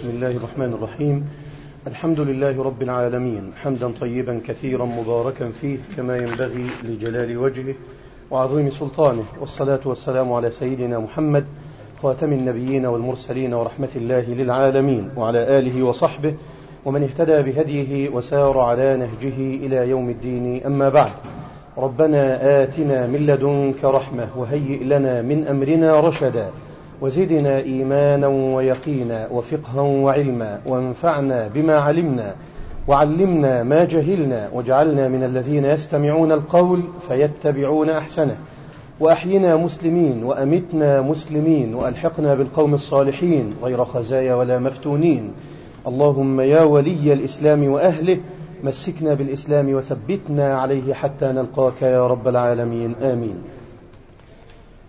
بسم الله الرحمن الرحيم. الحمد لله رب العالمين. حمدا طيبا كثيرا مباركا فيه كما ينبغي لجلال وجهه وعظيم سلطانه. والصلاة والسلام على سيدنا محمد خاتم النبيين والمرسلين ورحمة الله للعالمين وعلى آله وصحبه ومن اهتدى بهديه وسار على نهجه إلى يوم الدين. أما بعد ربنا آتنا من لدنك رحمة وهيئ لنا من أمرنا رشدا. وزدنا إيمانا ويقينا وفقها وعلما وانفعنا بما علمنا وعلمنا ما جهلنا واجعلنا من الذين يستمعون القول فيتبعون أحسنه. وأحينا مسلمين وأمتنا مسلمين وألحقنا بالقوم الصالحين غير خزايا ولا مفتونين. اللهم يا ولي الإسلام وأهله مسكنا بالإسلام وثبتنا عليه حتى نلقاك يا رب العالمين. آمين.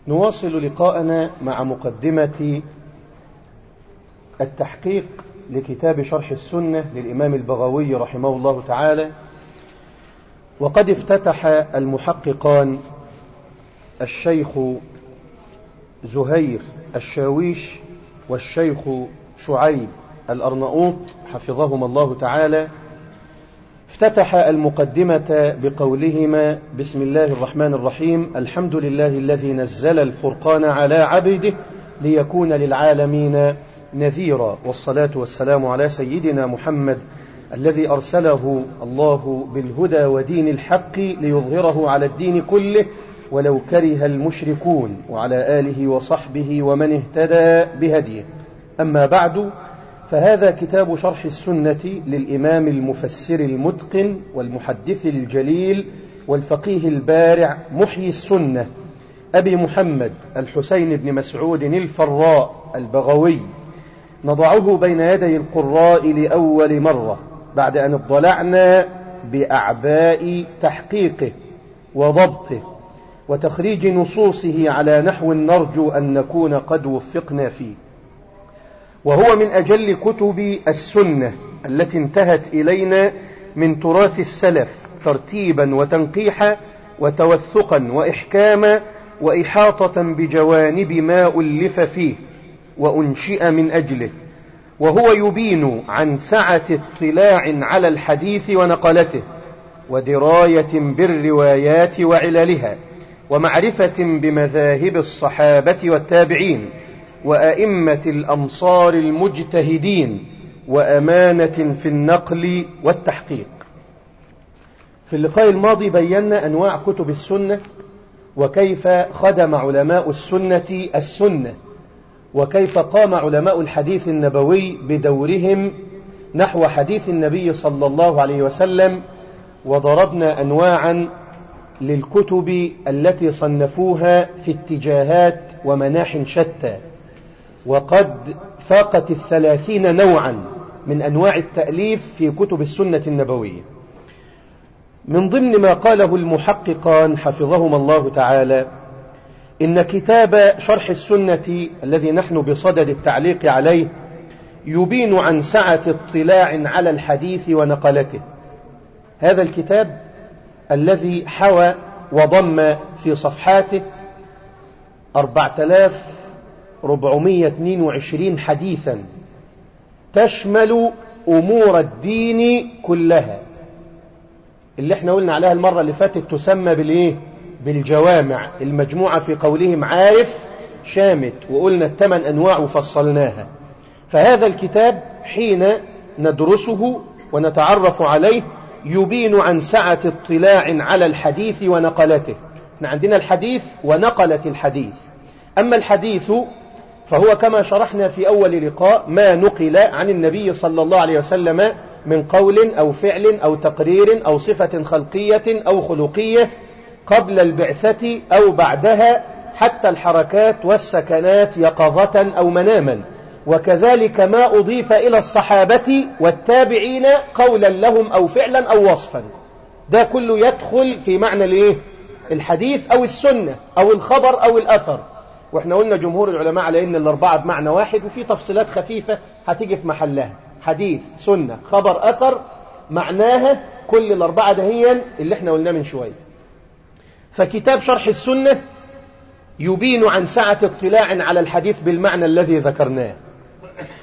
نواصل لقاءنا مع مقدمة التحقيق لكتاب شرح السنة للإمام البغوي رحمه الله تعالى. وقد افتتح المحققان الشيخ زهير الشاويش والشيخ شعيب الأرناؤوط حفظهما الله تعالى افتتح المقدمة بقولهما بسم الله الرحمن الرحيم الحمد لله الذي نزل الفرقان على عبده ليكون للعالمين نذيرا والصلاة والسلام على سيدنا محمد الذي أرسله الله بالهدى ودين الحق ليظهره على الدين كله ولو كره المشركون وعلى آله وصحبه ومن اهتدى بهديه. أما بعد فهذا كتاب شرح السنة للإمام المفسر المتقن والمحدث الجليل والفقيه البارع محيي السنة أبي محمد الحسين بن مسعود الفراء البغوي. نضعه بين يدي القراء لأول مرة بعد أن اضلعنا بأعباء تحقيقه وضبطه وتخريج نصوصه على نحو نرجو أن نكون قد وفقنا فيه. وهو من أجل كتب السنة التي انتهت إلينا من تراث السلف ترتيبا وتنقيحا وتوثقا وإحكاما وإحاطة بجوانب ما ألف فيه وأنشئ من أجله. وهو يبين عن سعة اطلاع على الحديث ونقلته ودراية بالروايات وعللها ومعرفة بمذاهب الصحابة والتابعين وأئمة الأمصار المجتهدين وأمانة في النقل والتحقيق. في اللقاء الماضي بينا أنواع كتب السنة وكيف خدم علماء السنة السنة وكيف قام علماء الحديث النبوي بدورهم نحو حديث النبي صلى الله عليه وسلم وضربنا أنواعا للكتب التي صنفوها في اتجاهات ومناح شتى. وقد فاقت الثلاثين نوعا من أنواع التأليف في كتب السنة النبوية. من ضمن ما قاله المحققان حفظهما الله تعالى إن كتاب شرح السنة الذي نحن بصدد التعليق عليه يبين عن سعة اطلاع على الحديث ونقلته. هذا الكتاب الذي حوى وضم في صفحاته أربعة آلاف 422 حديثا تشمل أمور الدين كلها. اللي إحنا قلنا عليها المرة اللي فاتت تسمى بالإيه؟ بالجوامع. المجموعة في قولهم عارف شامت وقلنا الثمان أنواع وفصلناها. فهذا الكتاب حين ندرسه ونتعرف عليه يبين عن سعة اطلاع على الحديث ونقلته. إحنا عندنا الحديث ونقلة الحديث. أما الحديث فهو كما شرحنا في أول لقاء ما نقل عن النبي صلى الله عليه وسلم من قول أو فعل أو تقرير أو صفة خلقية أو خلقية قبل البعثة أو بعدها حتى الحركات والسكنات يقظة أو مناما. وكذلك ما أضيف إلى الصحابة والتابعين قولا لهم أو فعلا أو وصفا. ده كله يدخل في معنى الإيه؟ الحديث أو السنة أو الخبر أو الأثر. وإحنا قلنا جمهور العلماء على إن الأربعة بمعنى واحد وفي تفصيلات خفيفة هتيجي في محلها. حديث سنة خبر أثر معناها كل الأربعة دهيا اللي إحنا قلناه من شوية. فكتاب شرح السنة يبين عن سعة اطلاع على الحديث بالمعنى الذي ذكرناه.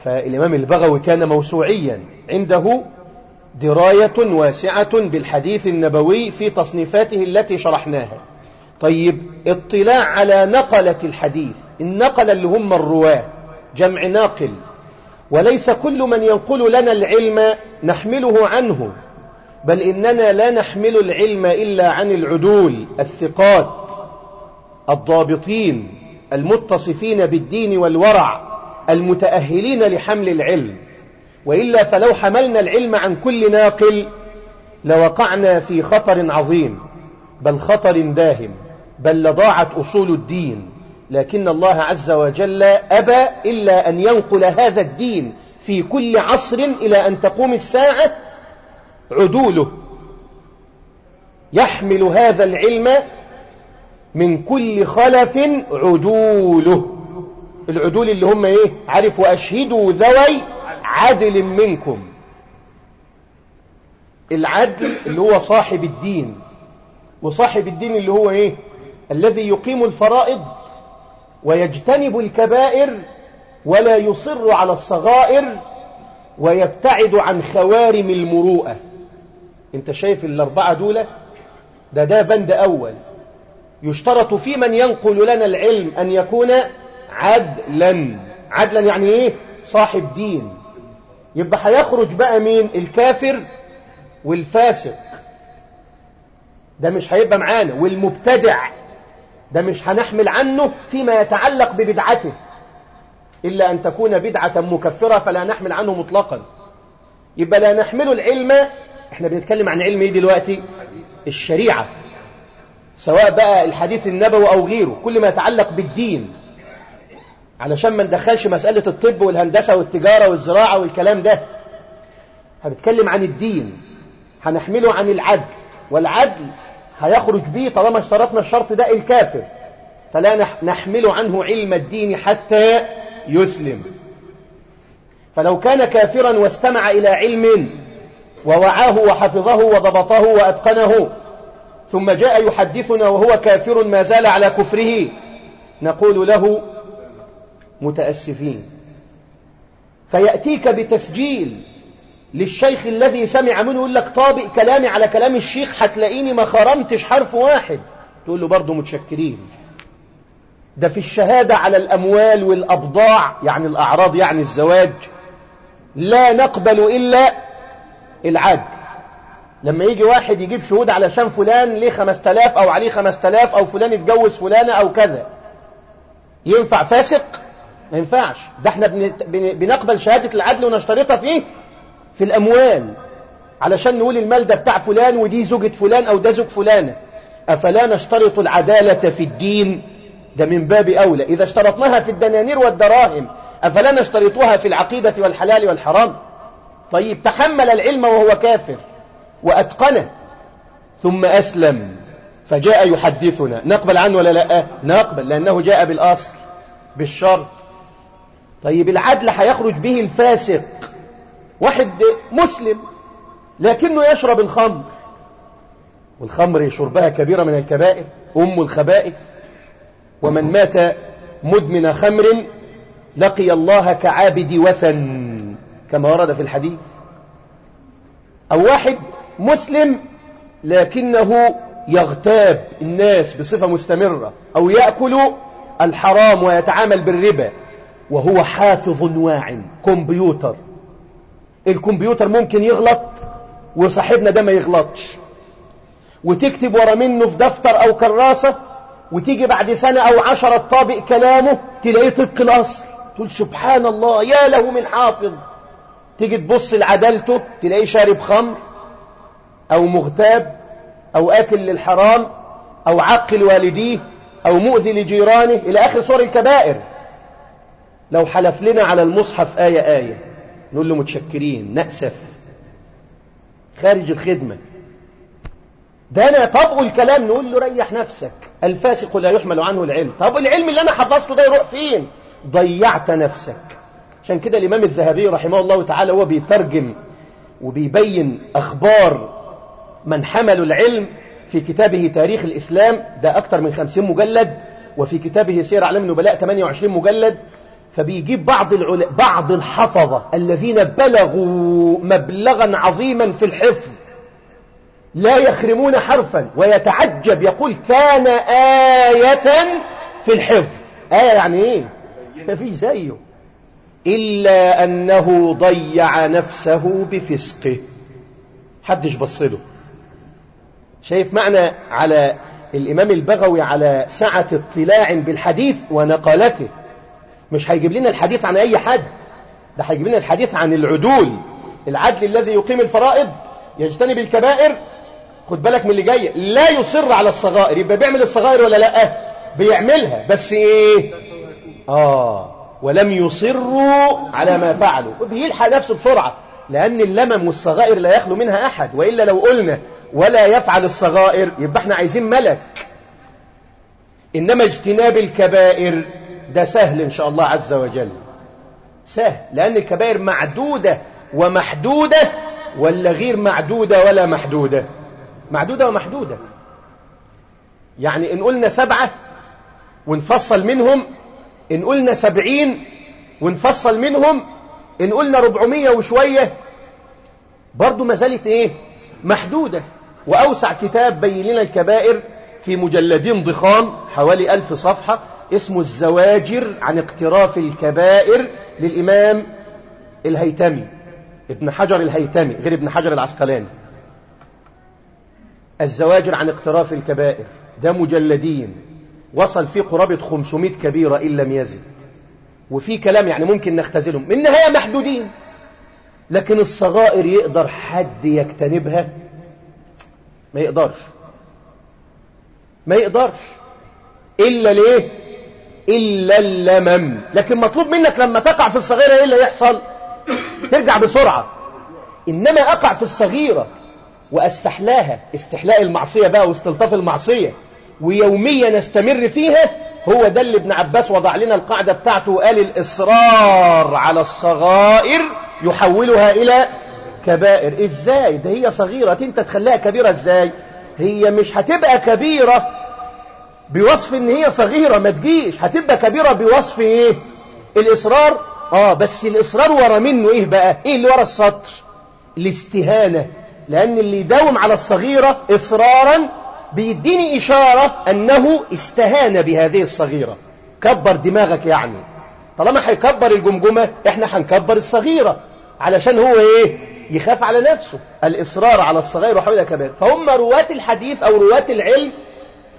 فالإمام البغوي كان موسوعيا. عنده دراية واسعة بالحديث النبوي في تصنيفاته التي شرحناها. طيب اطلاع على نقلة الحديث النقل اللي هم الرواة جمع ناقل. وليس كل من ينقل لنا العلم نحمله عنه بل إننا لا نحمل العلم إلا عن العدول الثقات الضابطين المتصفين بالدين والورع المتأهلين لحمل العلم. وإلا فلو حملنا العلم عن كل ناقل لوقعنا في خطر عظيم بل خطر داهم. بل لضاعت أصول الدين لكن الله عز وجل أبى إلا أن ينقل هذا الدين في كل عصر إلى أن تقوم الساعة عدوله. يحمل هذا العلم من كل خلف عدوله. العدول اللي هم إيه؟ عارف واشهدوا ذوي عدل منكم. العدل اللي هو صاحب الدين وصاحب الدين اللي هو إيه؟ الذي يقيم الفرائض ويجتنب الكبائر ولا يصر على الصغائر ويبتعد عن خوارم المروءة. انت شايف الأربعة دولة ده ده بند أول. يشترط في من ينقل لنا العلم أن يكون عدلا. عدلا يعني إيه؟ صاحب دين. يبقى هيخرج بقى مين؟ الكافر والفاسق. ده مش هيبقى معانا. والمبتدع. ده مش هنحمل عنه فيما يتعلق ببدعته. إلا أن تكون بدعة مكفرة فلا نحمل عنه مطلقا. يبقى لا نحمل العلم إحنا بنتكلم عن علم إيه دلوقتي؟ الشريعة. سواء بقى الحديث النبوي أو غيره كل ما يتعلق بالدين. علشان ما ندخلش مسألة الطب والهندسة والتجارة والزراعة والكلام ده. هنتكلم عن الدين. هنحمله عن العدل. والعدل هيخرج به طالما اشترطنا الشرط ده الكافر. فلا نحمل عنه علم الدين حتى يسلم. فلو كان كافرا واستمع إلى علم ووعاه وحفظه وضبطه وأتقنه ثم جاء يحدثنا وهو كافر ما زال على كفره نقول له متأسفين. فيأتيك بتسجيل. للشيخ الذي سمع منه يقول لك طابق كلامي على كلام الشيخ هتلاقيني ما خرمتش حرف واحد. تقول له برضه متشكرين. ده في الشهادة على الأموال والأبضاع يعني الأعراض يعني الزواج لا نقبل إلا العدل. لما يجي واحد يجيب شهود علشان فلان ليه خمس تلاف أو عليه خمس تلاف أو فلان اتجوز فلانة أو كذا. ينفع فاسق؟ ما ينفعش. ده إحنا بنقبل شهادة العدل ونشترطها فيه؟ في الأموال علشان نقول المال ده بتاع فلان ودي زوجة فلان أو ده زوج فلانة أفلا نشترط العدالة في الدين؟ ده من باب أولى. إذا اشترطناها في الدنانير والدراهم أفلا نشترطها في العقيدة والحلال والحرام؟ طيب تحمل العلم وهو كافر وأتقنه ثم أسلم. فجاء يحدثنا. نقبل عنه ولا لا؟ نقبل لأنه جاء بالأصل بالشرط. طيب العدل هيخرج به الفاسق. واحد مسلم لكنه يشرب الخمر. والخمر شربها كبيرة من الكبائر أم الخبائث. ومن مات مدمن خمر لقي الله كعابد وثن كما ورد في الحديث. أو واحد مسلم لكنه يغتاب الناس بصفة مستمرة أو يأكل الحرام ويتعامل بالربا وهو حافظ واع كمبيوتر. الكمبيوتر ممكن يغلط وصاحبنا ده ما يغلطش. وتكتب ورا منه في دفتر أو كراسة وتيجي بعد سنة أو عشرة طابق كلامه تلاقيه طبق الأصل. تقول سبحان الله يا له من حافظ. تيجي تبص لعدالته تلاقيه شارب خمر أو مغتاب أو آكل للحرام أو عقل والديه أو مؤذي لجيرانه. إلى آخر صور الكبائر. لو حلف لنا على المصحف آية آية. نقول له متشكرين نأسف. خارج الخدمة. ده أنا طبق الكلام نقول له ريح نفسك. الفاسق لا يحمل عنه العلم. طب العلم اللي أنا حفظته ده يروح فين؟ ضيعت نفسك. عشان كده الإمام الذهبي رحمه الله تعالى هو بيترجم وبيبين أخبار من حملوا العلم في كتابه تاريخ الإسلام. ده أكثر من خمسين مجلد. وفي كتابه سير أعلام النبلاء 28 مجلد. فبيجيب بعض العل... بعض الحفظة الذين بلغوا مبلغا عظيما في الحفظ. لا يخرمون حرفا ويتعجب يقول كان آية في الحفظ. آية يعني إيه؟ ما في زيه. إلا أنه ضيع نفسه بفسقه. حدش بصله. شايف معنى على الإمام البغوي على سعة اطلاع بالحديث ونقلته. مش هيجيب لنا الحديث عن أي حد. ده هيجيب لنا الحديث عن العدول. العدل الذي يقيم الفرائض يجتنب الكبائر. خد بالك من اللي جاي. لا يصر على الصغائر. يبقى بيعمل الصغائر ولا لأ؟ بيعملها. بس إيه؟ آه. ولم يصروا على ما فعلوا. وبيلحق نفسه بسرعة. لأن اللمم والصغائر لا يخلو منها أحد. وإلا لو قلنا ولا يفعل الصغائر يبقى إحنا عايزين ملك. إنما اجتناب الكبائر ده سهل إن شاء الله عز وجل. سهل لأن الكبائر معدودة ومحدودة ولا غير معدودة ولا محدودة؟ معدودة ومحدودة. يعني إن قلنا سبعة ونفصل منهم إن قلنا سبعين ونفصل منهم إن قلنا ربعمية وشوية برضو ما زالت إيه؟ محدودة. وأوسع كتاب بين لنا الكبائر في مجلدين ضخام حوالي ألف صفحة اسمه الزواجر عن اقتراف الكبائر للإمام الهيتمي ابن حجر الهيتمي غير ابن حجر العسقلاني. الزواجر عن اقتراف الكبائر ده مجلدين وصل فيه قرابة 500 كبيرة إن لم يزد. وفي كلام يعني ممكن نختزلهم من النهاية محدودين. لكن الصغائر يقدر حد يجتنبها؟ ما يقدرش. ما يقدرش. إلا ليه؟ إلا اللمم. لكن مطلوب منك لما تقع في الصغيرة إيه اللي يحصل؟ ترجع بسرعة. إنما أقع في الصغيرة وأستحلاها. استحلاء المعصية بقى واستلطاف المعصية. ويوميا نستمر فيها. هو ده اللي ابن عباس وضع لنا القاعدة بتاعته. وقال الإصرار على الصغائر يحولها إلى كبائر. إزاي؟ ده هي صغيرة. أنت تخليها كبيرة إزاي؟ هي مش هتبقى كبيرة بوصف إن هي صغيرة ما تجيش. هتبقى كبيرة بوصف إيه؟ الإصرار. آه بس الإصرار ورا منه إيه بقى؟ إيه اللي ورا السطر؟ الاستهانة. لأن اللي يداوم على الصغيرة إصرارا بيديني إشارة أنه استهان بهذه الصغيرة. كبر دماغك يعني. طالما هيكبر الجمجمة إحنا هنكبر الصغيرة. علشان هو إيه؟ يخاف على نفسه. الإصرار على الصغير وحولها كبير. فهم رواة الحديث أو رواة العلم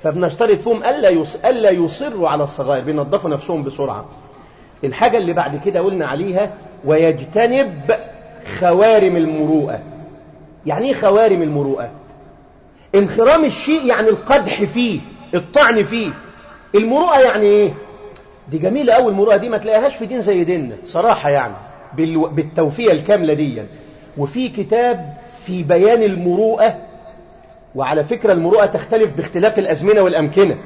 فبنشترط فيهم ألا. ألا يصروا على الصغير بينظفوا نفسهم بسرعة. الحاجة اللي بعد كده قلنا عليها ويجتنب خوارم المروءة. يعني إيه خوارم المروءة؟ انخرام الشيء يعني القدح فيه الطعن فيه. المروءة يعني إيه؟ دي جميلة أول المروءة دي ما تلاقيهاش في دين زي ديننا صراحة يعني بال... بالتوفية الكاملة دي وفي كتاب في بيان المروءة وعلى فكرة المروءة تختلف باختلاف الأزمنة والأمكنة.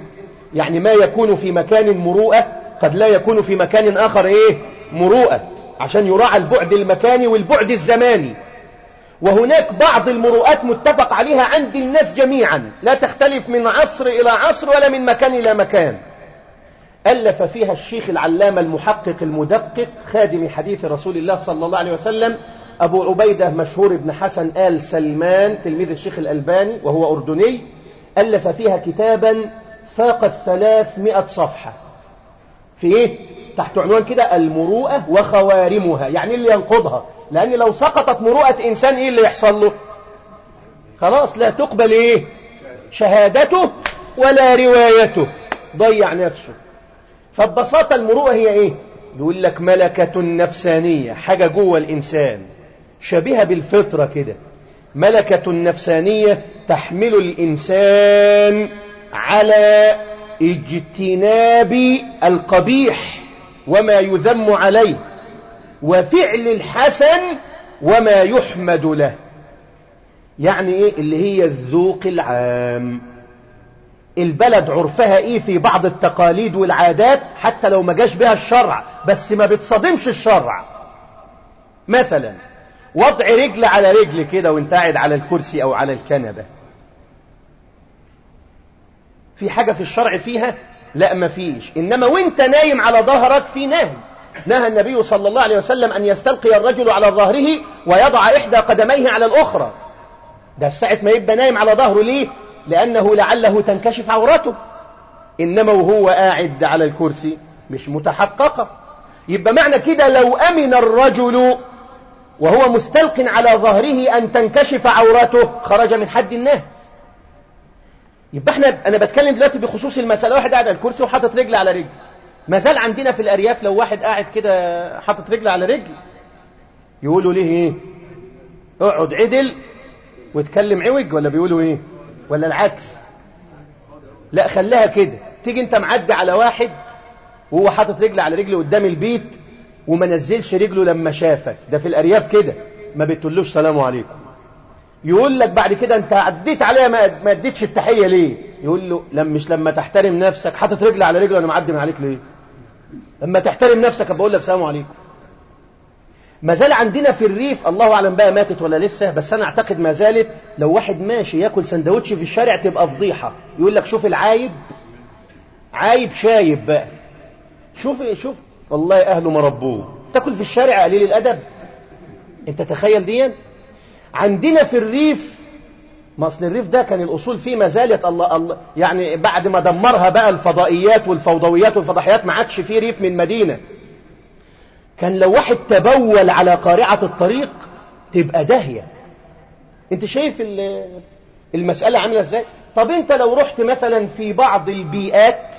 يعني ما يكون في مكان مروءة قد لا يكون في مكان آخر إيه؟ مروءة. عشان يراعى البعد المكاني والبعد الزماني. وهناك بعض المروءات متفق عليها عند الناس جميعا. لا تختلف من عصر إلى عصر ولا من مكان إلى مكان. ألف فيها الشيخ العلامة المحقق المدقق خادم حديث رسول الله صلى الله عليه وسلم أبو عبيدة مشهور ابن حسن آل سلمان تلميذ الشيخ الألباني وهو أردني ألف فيها كتابا فاق الثلاثمائة صفحة. في إيه؟ تحت عنوان كده المروءة وخوارمها يعني اللي ينقضها. لأن لو سقطت مروءة إنسان إيه اللي يحصل له؟ خلاص لا تقبل إيه؟ شهادته ولا روايته. ضيع نفسه. فببساطة المروءة هي إيه؟ يقول لك ملكة نفسانية حاجة جوه الإنسان. شبيهة بالفطرة كده. ملكة نفسانية تحمل الإنسان على اجتناب القبيح وما يذم عليه وفعل الحسن وما يحمد له. يعني إيه؟ اللي هي الذوق العام. البلد عرفها إيه في بعض التقاليد والعادات حتى لو ما جاش بها الشرع بس ما بتصادمش الشرع. مثلا وضع رجل على رجل كده وانت قاعد على الكرسي أو على الكنبة. في حاجة في الشرع فيها؟ لا ما فيش. إنما وانت نايم على ظهرك في نهي. نهى النبي صلى الله عليه وسلم أن يستلقي الرجل على ظهره ويضع إحدى قدميه على الأخرى. ده في ساعة ما يبقى نايم على ظهره ليه؟ لأنه لعله تنكشف عورته. إنما وهو قاعد على الكرسي مش متحققة. يبقى معنى كده لو أمن الرجل وهو مستلق على ظهره أن تنكشف عورته. خرج من حد النهي يبقى إحنا أنا بتكلم دلوقتي بخصوص المسألة. واحد قاعد على الكرسي وحاطط رجل على رجل. ما زال عندنا في الأرياف لو واحد قاعد كده حاطط رجل على رجل يقولوا ليه إيه؟ اقعد عدل واتكلم عوج ولا بيقولوا إيه؟ ولا العكس؟ لا خليها كده. تيجي أنت معدي على واحد وهو حاطط رجل على رجل قدام البيت وما نزلش رجله لما شافك. ده في الأرياف كده. ما بتقولوش سلام عليكم. يقول لك بعد كده انت عديت عليها ما اديتش التحية ليه؟ يقول له لم مش لما تحترم نفسك. حاطط رجل على رجل وأنا معدي من عليك ليه؟ لما تحترم نفسك بقول لك سلام عليكم. ما زال عندنا في الريف الله أعلم بقى ماتت ولا لسه بس أنا أعتقد ما زالت لو واحد ماشي يأكل سندوتش في الشارع تبقى فضيحة. يقول لك شوف العايب عايب شايب بقى. شوف شوف والله اهله ما ربوه. تأكل في الشارع قليل الأدب. أنت تخيل دي عندنا في الريف ما أصل الريف ده كان الأصول فيه ما زالت الله الله يعني بعد ما دمرها بقى الفضائيات والفوضويات والفضحيات ما عادش فيه ريف من مدينة. كان لو واحد تبول على قارعة الطريق تبقى داهية. أنت شايف المسألة عاملة إزاي؟ طب أنت لو رحت مثلا في بعض البيئات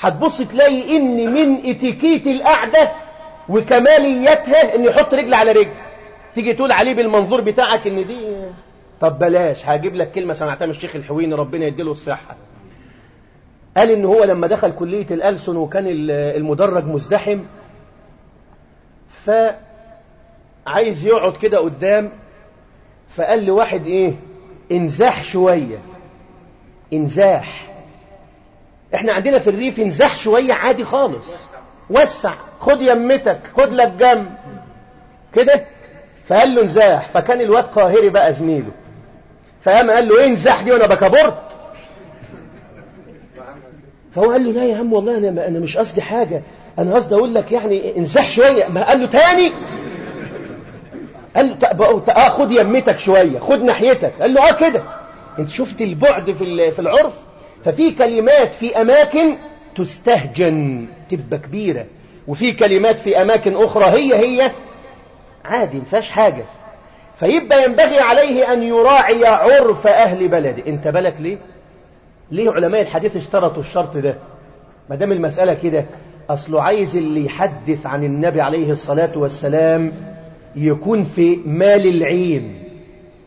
هتبص تلاقي إن من إتيكيت القعدة وكماليتها إن يحط رجل على رجل. تيجي تقول عليه بالمنظور بتاعك إن دي طب بلاش هجيب لك كلمة سمعتها من الشيخ الحويني ربنا يديله الصحة. قال إن هو لما دخل كلية الألسن وكان المدرج مزدحم فعايز يقعد كده قدام فقال لواحد إيه انزاح شوية. انزاح. إحنا عندنا في الريف انزاح شوية عادي خالص. وسع خد يمتك خد لك جنب. كده؟ فقال له انزاح. فكان الواد قاهري بقى زميله. فقام قال له إيه انزاح دي وأنا بكبرت فهو قال له لا يا عم والله أنا أنا مش قصدي حاجة. أنا قصدي أقول لك يعني انزاح شوية. ما قال له تاني؟ قال له آه خد يمتك شوية. خد ناحيتك. قال له آه كده. أنت شفت البعد في في العرف؟ ففي كلمات في أماكن تستهجن تبقى كبيرة. وفي كلمات في أماكن أخرى هي هي عادي ما فيهاش حاجة. فيبقى ينبغي عليه أن يراعي عرف أهل بلده. أنت بالك ليه؟ ليه علماء الحديث اشترطوا الشرط ده؟ ما دام المسألة كده أصله عايز اللي يحدث عن النبي عليه الصلاة والسلام يكون في مال العين.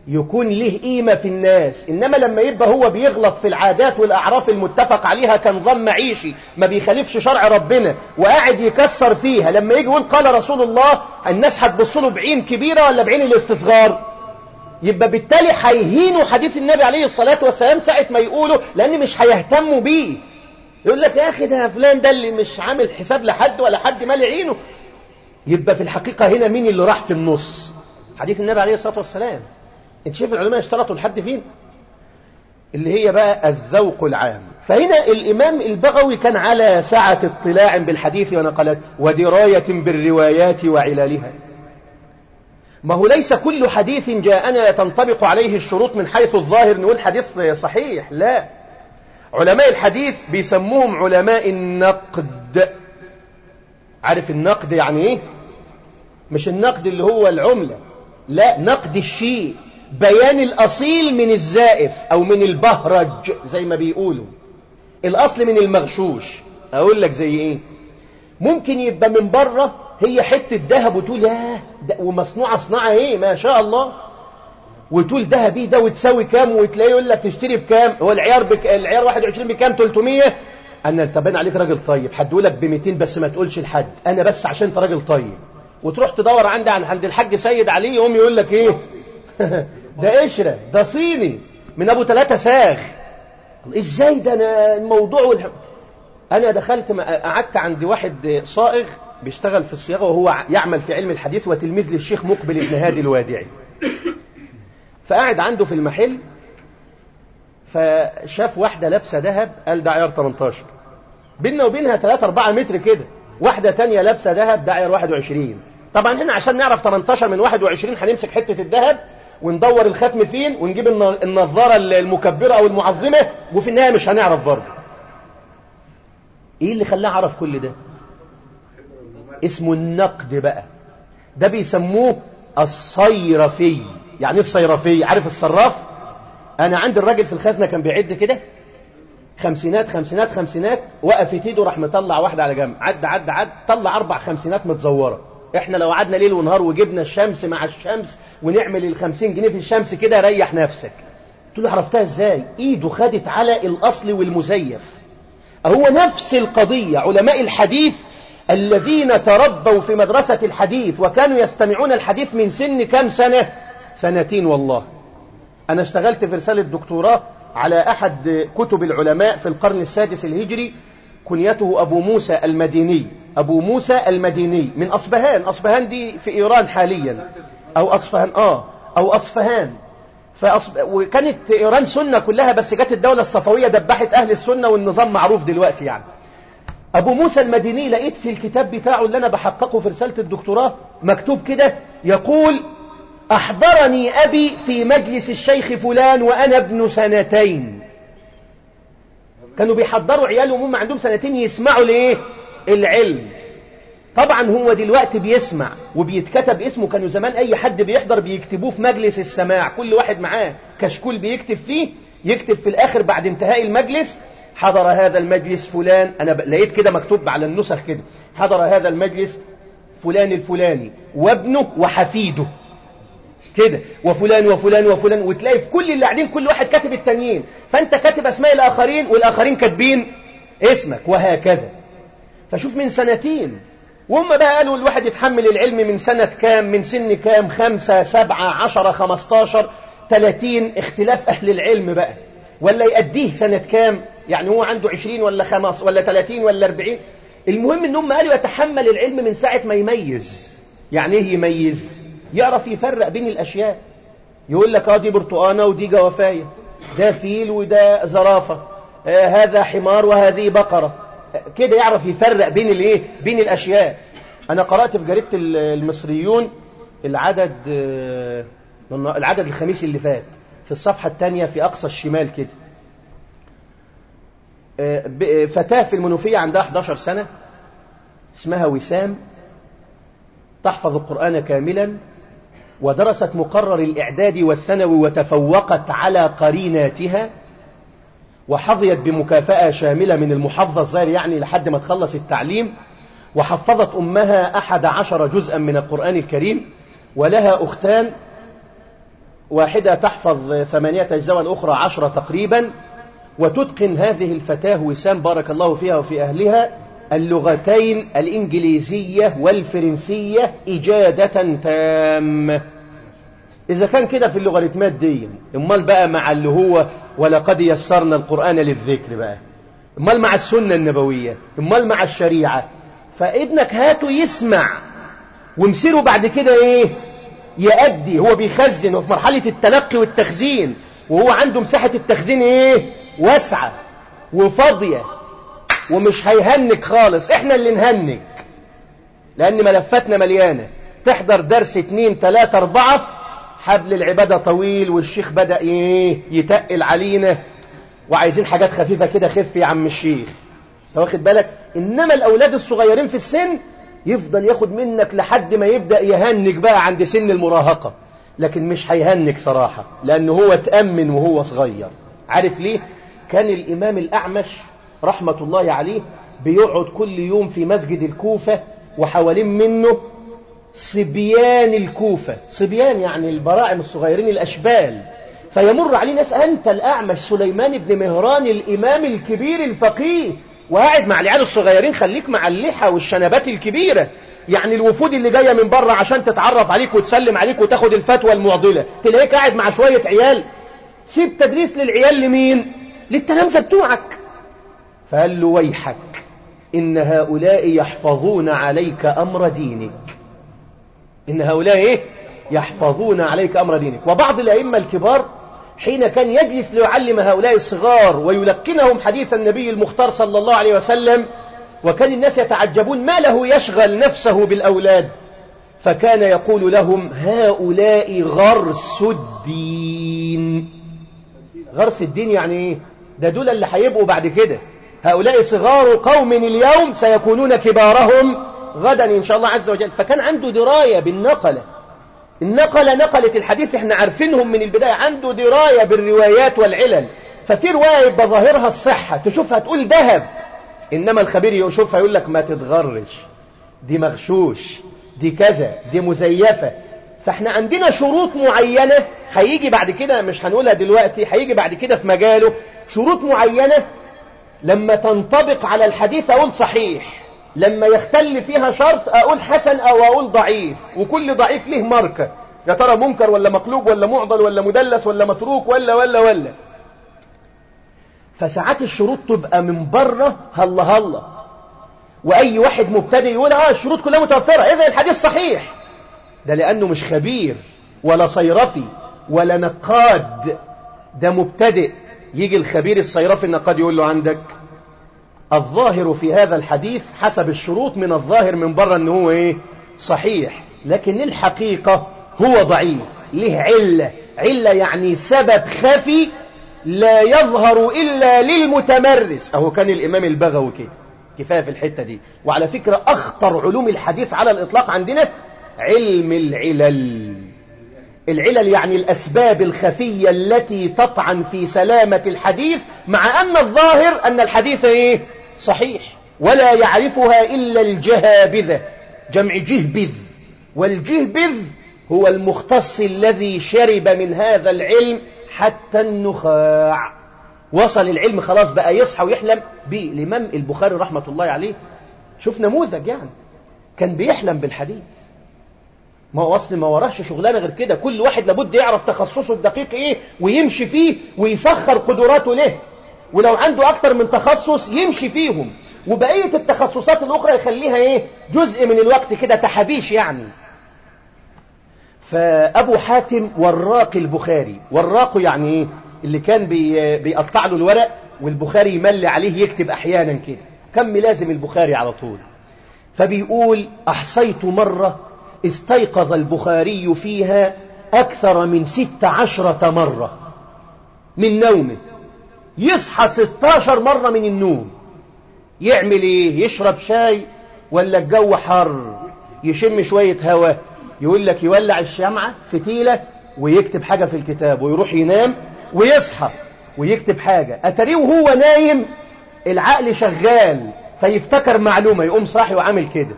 يكون له قيمة في الناس. إنما لما يبقى هو بيغلط في العادات والأعراف المتفق عليها كنظام معيشي ما بيخالفش شرع ربنا وقاعد يكسر فيها. لما يجي يقول قال رسول الله الناس هتبص له بعين كبيرة ولا بعين الاستصغار يبقى بالتالي هيهينوا حديث النبي عليه الصلاة والسلام ساعة ما يقولوا لأن مش هيهتموا بيه. يقول لك يا أخي ده فلان ده اللي مش عامل حساب لحد ولا حد مال عينه يبقى في الحقيقة هنا مين اللي راح في النص؟ حديث النبي عليه الصلاة والسلام. انت شايف العلماء اشترطوا لحد فين؟ اللي هي بقى الذوق العام. فهنا الإمام البغوي كان على سعة اطلاع بالحديث ونقلات ودراية بالروايات وعلالها. ما هو ليس كل حديث جاءنا تنطبق عليه الشروط من حيث الظاهر نقول حديث صحيح لا. علماء الحديث بيسموهم علماء النقد. عارف النقد يعني إيه؟ مش النقد اللي هو العملة لا نقد الشيء. بيان الأصيل من الزائف أو من البهرج زي ما بيقولوا. الأصل من المغشوش. أقول لك زي إيه؟ ممكن يبقى من بره هي حتة ذهب وتقول ياه ومصنوعة صناعة إيه؟ ما شاء الله. وتقول ذهب إيه ده؟ وتساوي كام؟ وتلاقيه يقول لك تشتري بكام؟ هو العيار بك... العيار 21 بكام؟ 300 أنا أنت باين عليك راجل طيب. هدولك ب 200 بس ما تقولش لحد. أنا بس عشان أنت راجل طيب. وتروح تدور عندي عند الحاج سيد علي يقوم يقول لك إيه؟ ده قشرة ده صيني من أبو ثلاثة ساغ إزاي ده أنا الموضوع والح... أنا دخلت قعدت عند واحد صائغ بيشتغل في الصياغة وهو يعمل في علم الحديث وتلميذ للشيخ مقبل ابن هادي الوادعي. فقعد عنده في المحل فشاف واحدة لابسة ذهب قال ده عيار 18 بيننا وبينها 3 4 متر كده. واحدة تانية لابسة ذهب ده عيار 21 طبعا إحنا عشان نعرف 18 من 21 هنمسك حتة الذهب وندور الختم فين ونجيب النظارة المكبرة أو المعظمة وفي النهاية مش هنعرف برضه. إيه اللي خلاه عرف كل ده؟ اسمه النقد بقى. ده بيسموه الصيرفي. يعني إيه الصيرفي؟ عارف الصراف؟ أنا عندي الراجل في الخزنة كان بيعد كده. خمسينات خمسينات خمسينات وقف ايده راح مطلع واحدة على جنب. عد عد عد. طلع أربع خمسينات متزورة. إحنا لو قعدنا ليل ونهار وجبنا الشمس مع الشمس ونعمل الخمسين جنيه في الشمس كده ريح نفسك. قلت له عرفتها إزاي؟ ايده خدت على الاصل والمزيف. هو نفس القضية علماء الحديث الذين تربوا في مدرسة الحديث وكانوا يستمعون الحديث من سن كم سنة؟ سنتين والله. أنا اشتغلت في رسالة دكتوراه على أحد كتب العلماء في القرن السادس الهجري كنيته أبو موسى المديني أبو موسى المديني. من أصبهان أصبهان دي في إيران حاليا. أو أصفهان آه أو أصفهان. فأصب... وكانت إيران سنة كلها بس جت الدولة الصفوية دبحت أهل السنة والنظام معروف دلوقتي يعني. أبو موسى المديني لقيت في الكتاب بتاعه اللي أنا بحققه في رسالة الدكتوراه مكتوب كده يقول أحضرني أبي في مجلس الشيخ فلان وأنا ابن سنتين. كانوا بيحضروا عيالهم هم عندهم سنتين يسمعوا لإيه العلم. طبعا هو دلوقتي بيسمع وبيتكتب اسمه. كانوا زمان أي حد بيحضر بيكتبوه في مجلس السماع. كل واحد معاه كشكول بيكتب فيه يكتب في الآخر بعد انتهاء المجلس حضر هذا المجلس فلان. أنا لقيت كده مكتوب على النسخ كده حضر هذا المجلس فلان الفلاني وابنه وحفيده. كده وفلان وفلان وفلان وتلاقي في كل اللي قاعدين كل واحد كاتب التانيين. فأنت كاتب أسماء الآخرين والآخرين كاتبين اسمك وهكذا. فشوف من سنتين. وهم بقى قالوا الواحد يتحمل العلم من سنة كام من سن كام؟ خمسة سبعة عشرة خمستاشر تلاتين اختلاف أهل العلم بقى. ولا يأديه سنة كام؟ يعني هو عنده عشرين ولا خمس ولا تلاتين ولا أربعين. المهم انهم قالوا يتحمل العلم من ساعة ما يميز. يعني إيه يميز؟ يعرف يفرق بين الأشياء. يقول لك آه دي برتقانة ودي جوافاية. ده فيل وده زرافة. آه هذا حمار وهذه بقرة. آه كده يعرف يفرق بين الإيه؟ بين الأشياء. أنا قرأت في جريدة المصريون العدد آه العدد الخميس اللي فات. في الصفحة الثانية في أقصى الشمال كده. فتاة في المنوفية عندها 11 سنة اسمها وسام تحفظ القرآن كاملا. ودرست مقرر الإعداد والثانوي وتفوقت على قريناتها وحظيت بمكافأة شاملة من المحافظة الظاهر يعني لحد ما تخلص التعليم وحفظت أمها أحد عشر جزءا من القرآن الكريم ولها أختان واحدة تحفظ ثمانية أجزاء والأخرى عشرة تقريبا وتتقن هذه الفتاة وسام بارك الله فيها وفي أهلها اللغتين الإنجليزية والفرنسية إجادة تامة. إذا كان كده في اللوغاريتمات دي أمال بقى مع اللي هو ولقد يسرنا القرآن للذكر بقى. أمال مع السنة النبوية أمال مع الشريعة. فابنك هاته يسمع ومسيره بعد كده إيه؟ يأدي. هو بيخزن وفي مرحلة التلقي والتخزين وهو عنده مساحة التخزين إيه؟ واسعة وفاضية. ومش هيهنك خالص. إحنا اللي نهنك. لأن ملفاتنا مليانة. تحضر درس اتنين تلاتة أربعة حبل العبادة طويل والشيخ بدأ إيه؟ يتقل علينا. وعايزين حاجات خفيفة كده خف يا عم الشيخ. واخد بالك؟ إنما الأولاد الصغيرين في السن يفضل ياخد منك لحد ما يبدأ يهنك بقى عند سن المراهقة. لكن مش هيهنك صراحة لأنه هو تأمن وهو صغير. عارف ليه؟ كان الإمام الأعمش رحمة الله عليه بيقعد كل يوم في مسجد الكوفة وحوالين منه صبيان الكوفة. صبيان يعني البراعم الصغيرين الأشبال. فيمر عليه ناس أنت الأعمش سليمان بن مهران الإمام الكبير الفقيه وقاعد مع العيال الصغيرين خليك مع اللحى والشنبات الكبيرة. يعني الوفود اللي جاية من بره عشان تتعرف عليك وتسلم عليك وتاخد الفتوى المعضلة. تلاقيك قاعد مع شوية عيال. سيب تدريس للعيال لمين؟ للتلامذة بتوعك. فقال له ويحك إن هؤلاء يحفظون عليك أمر دينك؟ إن هؤلاء إيه؟ يحفظون عليك أمر دينك. وبعض الأئمة الكبار حين كان يجلس ليعلم هؤلاء الصغار ويلقنهم حديث النبي المختار صلى الله عليه وسلم وكان الناس يتعجبون ما له يشغل نفسه بالأولاد. فكان يقول لهم هؤلاء غرس الدين. غرس الدين يعني إيه؟ ده دول اللي هيبقوا بعد كده. هؤلاء صغار قوم اليوم سيكونون كبارهم غدا إن شاء الله عز وجل. فكان عنده دراية بالنقلة. النقلة نقلت الحديث إحنا عارفينهم من البداية. عنده دراية بالروايات والعلل. ففي رواية بظاهرها الصحة. تشوفها تقول ذهب. إنما الخبير يشوفها يقول لك ما تتغرش. دي مغشوش. دي كذا. دي مزيفة. فإحنا عندنا شروط معينة. هيجي بعد كده مش هنقولها دلوقتي هيجي بعد كده في مجاله. شروط معينة لما تنطبق على الحديث أقول صحيح. لما يختل فيها شرط أقول حسن أو أقول ضعيف. وكل ضعيف له ماركة. يا ترى منكر ولا مقلوب ولا معضل ولا مدلس ولا متروك ولا ولا ولا. فساعات الشروط تبقى من بره هلا هلا. وأي واحد مبتدئ يقول آه الشروط كلها متوفرة. إذا الحديث صحيح. ده لأنه مش خبير ولا صيرفي ولا نقاد. ده مبتدئ. يجي الخبير الصيرفي النقاد يقول له عندك الظاهر في هذا الحديث حسب الشروط من الظاهر من بره أنه هو إيه؟ صحيح. لكن الحقيقة هو ضعيف. له علة. علة يعني سبب خفي لا يظهر إلا للمتمرس. أهو كان الإمام البغوي كده. كفاية في الحتة دي. وعلى فكرة أخطر علوم الحديث على الإطلاق عندنا علم العلل. العلل يعني الأسباب الخفية التي تطعن في سلامة الحديث مع أن الظاهر أن الحديث إيه؟ صحيح. ولا يعرفها إلا الجهابذة جمع جهبذ. والجهبذ هو المختص الذي شرب من هذا العلم حتى النخاع. وصل العلم خلاص بقى يصحى ويحلم به الإمام البخاري رحمة الله عليه. شوف نموذج يعني. كان بيحلم بالحديث. ما هو أصل ما وراش شغلانة غير كده. كل واحد لابد يعرف تخصصه الدقيق إيه ويمشي فيه ويسخر قدراته له. ولو عنده أكتر من تخصص يمشي فيهم. وبقية التخصصات الأخرى يخليها إيه جزء من الوقت كده تحبيش يعني. فأبو حاتم وراق البخاري. وراقه يعني إيه؟ اللي كان بي بيقطع له الورق والبخاري يملي عليه يكتب أحيانا كده. كم لازم البخاري على طول. فبيقول أحصيت مرة استيقظ البخاري فيها أكثر من ست عشرة مرة من نومه. يصحى ستاشر مرة من النوم. يعمل إيه؟ يشرب شاي ولا الجو حر؟ يشم شوية هواء يقول لك يولع الشمعة فتيلة ويكتب حاجة في الكتاب ويروح ينام ويصحى ويكتب حاجة. أتريه وهو نايم؟ العقل شغال فيفتكر معلومة يقوم صاحي وعامل كده.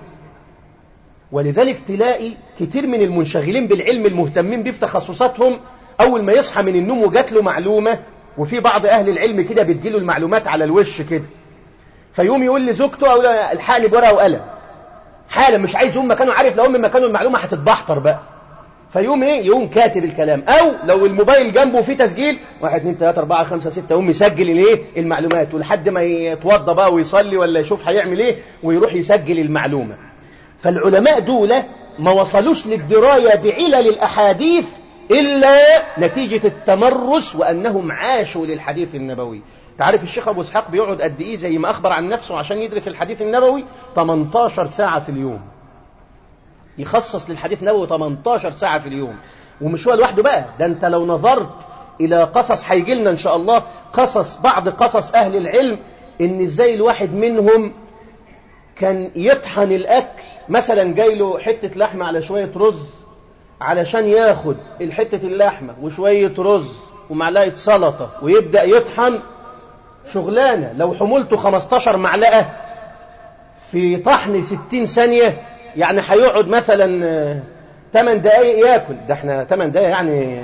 ولذلك تلاقي كتير من المنشغلين بالعلم المهتمين بيه في تخصصاتهم أول ما يصحى من النوم وجات له معلومة وفي بعض أهل العلم كده بتجيله المعلومات على الوش كده. فيقوم يقول لزوجته أو الحقني بورقة وقلم. حالا مش عايز يقوم مكانه عارف لو من مكانه المعلومة هتتبحتر بقى. فيقوم إيه؟ يقوم كاتب الكلام. أو لو الموبايل جنبه فيه تسجيل 1 2 3 4 5 6 يقوم يسجل الايه المعلومات. ولحد ما يتوضى بقى ويصلي ولا يشوف هيعمل إيه ويروح يسجل المعلومة. فالعلماء دول ما وصلوش للدراية بعلل الأحاديث إلا نتيجة التمرس وأنهم عاشوا للحديث النبوي. تعرف الشيخ أبو إسحاق بيقعد قد إيه زي ما أخبر عن نفسه عشان يدرس الحديث النبوي؟ 18 ساعة في اليوم. يخصص للحديث النبوي 18 ساعة في اليوم. ومش هو لوحده بقى. ده أنت لو نظرت إلى قصص هيجي لنا إن شاء الله قصص بعض قصص أهل العلم إن إزاي الواحد منهم كان يطحن الأكل. مثلا جاي له حتة لحمة على شوية رز علشان ياخد الحتة اللحمة وشوية رز ومعلقة سلطة ويبدأ يطحن. شغلانة لو حمولته 15 معلقة في طحن 60 ثانية يعني هيقعد مثلا 8 دقايق ياكل. ده إحنا 8 دقايق يعني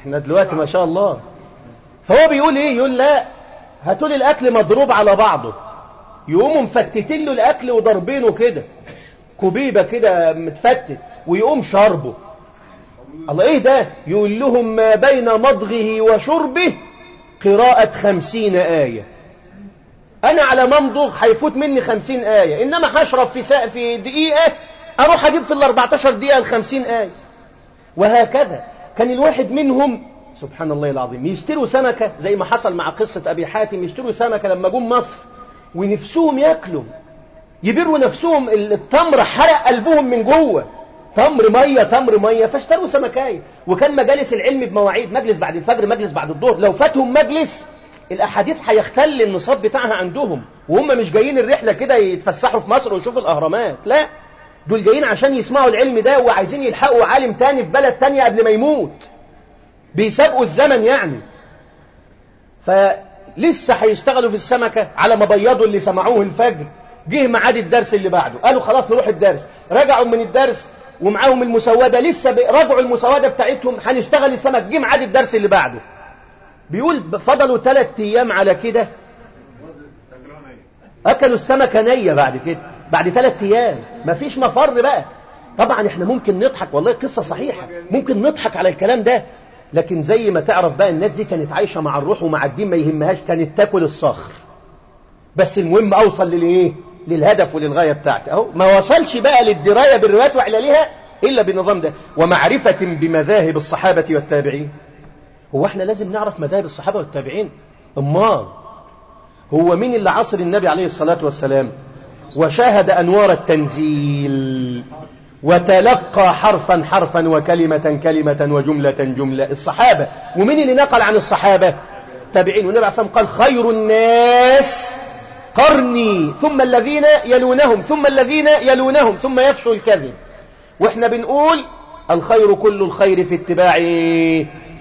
إحنا دلوقتي ما شاء الله. فهو بيقول إيه؟ يقول لا هاتوا لي الأكل مضروب على بعضه. يقوموا مفتتين له الأكل وضربينه كده. كوبيبة كده متفتت ويقوم شربه الله إيه ده؟ يقول لهم ما بين مضغه وشربه قراءة خمسين آية. أنا على ممضغ هيفوت مني خمسين آية. إنما هشرب في في دقيقة أروح أجيب في الأربعتاشر دقيقة الخمسين آية. وهكذا. كان الواحد منهم سبحان الله العظيم يشتروا سمكة زي ما حصل مع قصة أبي حاتم يشتروا سمكة لما جم مصر. ونفسهم يأكلوا. يبروا نفسهم التمر حرق قلبهم من جوه. تمر مية تمر مية فاشتروا سمكاية وكان مجالس العلم بمواعيد مجلس بعد الفجر مجلس بعد الظهر. لو فاتهم مجلس الأحاديث هيختل النصاب بتاعها عندهم. وهم مش جايين الرحلة كده يتفسحوا في مصر ويشوفوا الأهرامات. لا. دول جايين عشان يسمعوا العلم ده وعايزين يلحقوا عالم تاني في بلد تانية قبل ما يموت. بيسابقوا الزمن يعني. فلسه هيشتغلوا في السمكة على ما بيضوا اللي سمعوه الفجر. جه ميعاد الدرس اللي بعده. قالوا خلاص نروح الدرس. رجعوا من الدرس ومعاهم المسودة. لسه رجعوا المسودة بتاعتهم. هنشتغل السمك. جه ميعاد الدرس اللي بعده. بيقول فضلوا ثلاث أيام على كده. أكلوا السمكة نية بعد كده. بعد ثلاث أيام. مفيش مفر بقى. طبعا إحنا ممكن نضحك. والله قصة صحيحة. ممكن نضحك على الكلام ده. لكن زي ما تعرف بقى الناس دي كانت عايشة مع الروح ومع الدين ما يهمهاش كانت تاكل الصخر. بس المهم أوصل للإيه؟ للهدف وللغاية بتاعتي. أهو ما وصلش بقى للدراية بالروايات وعلالها إلا بالنظام ده. ومعرفة بمذاهب الصحابة والتابعين. هو إحنا لازم نعرف مذاهب الصحابة والتابعين؟ أمال. هو مين اللي عصر النبي عليه الصلاة والسلام؟ وشاهد أنوار التنزيل. وتلقى حرفا حرفا وكلمة كلمة وجملة جملة. الصحابة ومين اللي نقل عن الصحابة؟ تابعين. والنبي عليه الصلاة قال خير الناس قرني ثم الذين يلونهم ثم الذين يلونهم ثم يفشوا الكذب. وإحنا بنقول الخير كل الخير في اتباع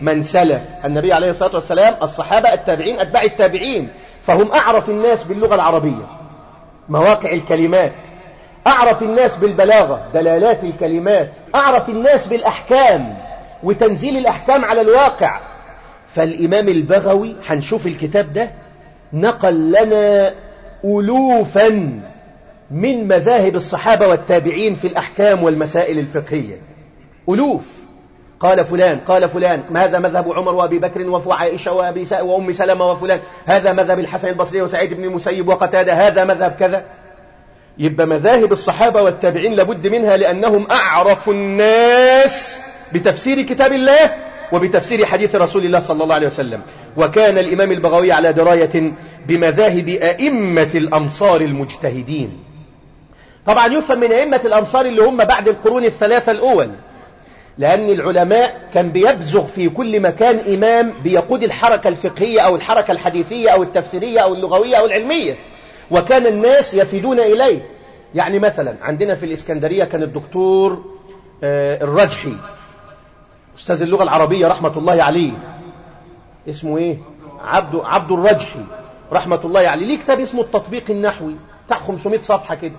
من سلف. النبي عليه الصلاة والسلام الصحابة التابعين أتباع التابعين. فهم أعرف الناس باللغة العربية. مواقع الكلمات. أعرف الناس بالبلاغة دلالات الكلمات أعرف الناس بالأحكام وتنزيل الأحكام على الواقع. فالإمام البغوي هنشوف الكتاب ده نقل لنا ألوفا من مذاهب الصحابة والتابعين في الأحكام والمسائل الفقهية. ألوف. قال فلان قال فلان هذا مذهب عمر وأبي بكر وفو عائشة وأبي وأم سلمة وفلان؟ هذا مذهب الحسن البصري وسعيد بن المسيب وقتادة هذا مذهب كذا. يبقى مذاهب الصحابة والتابعين لابد منها لأنهم أعرف الناس بتفسير كتاب الله وبتفسير حديث رسول الله صلى الله عليه وسلم. وكان الإمام البغوي على دراية بمذاهب أئمة الأمصار المجتهدين. طبعا يفهم من أئمة الأمصار اللي هم بعد القرون الثلاثة الأول لأن العلماء كان بيبزغ في كل مكان إمام بيقود الحركة الفقهية أو الحركة الحديثية أو التفسيرية أو اللغوية أو العلمية. وكان الناس يفيدون إليه. يعني مثلا عندنا في الإسكندرية كان الدكتور الرجحي أستاذ اللغة العربية رحمة الله عليه. اسمه إيه؟ عبد, عبد الرجحي رحمة الله عليه. ليه كتاب اسمه التطبيق النحوي؟ بتاع 500 صفحة كده.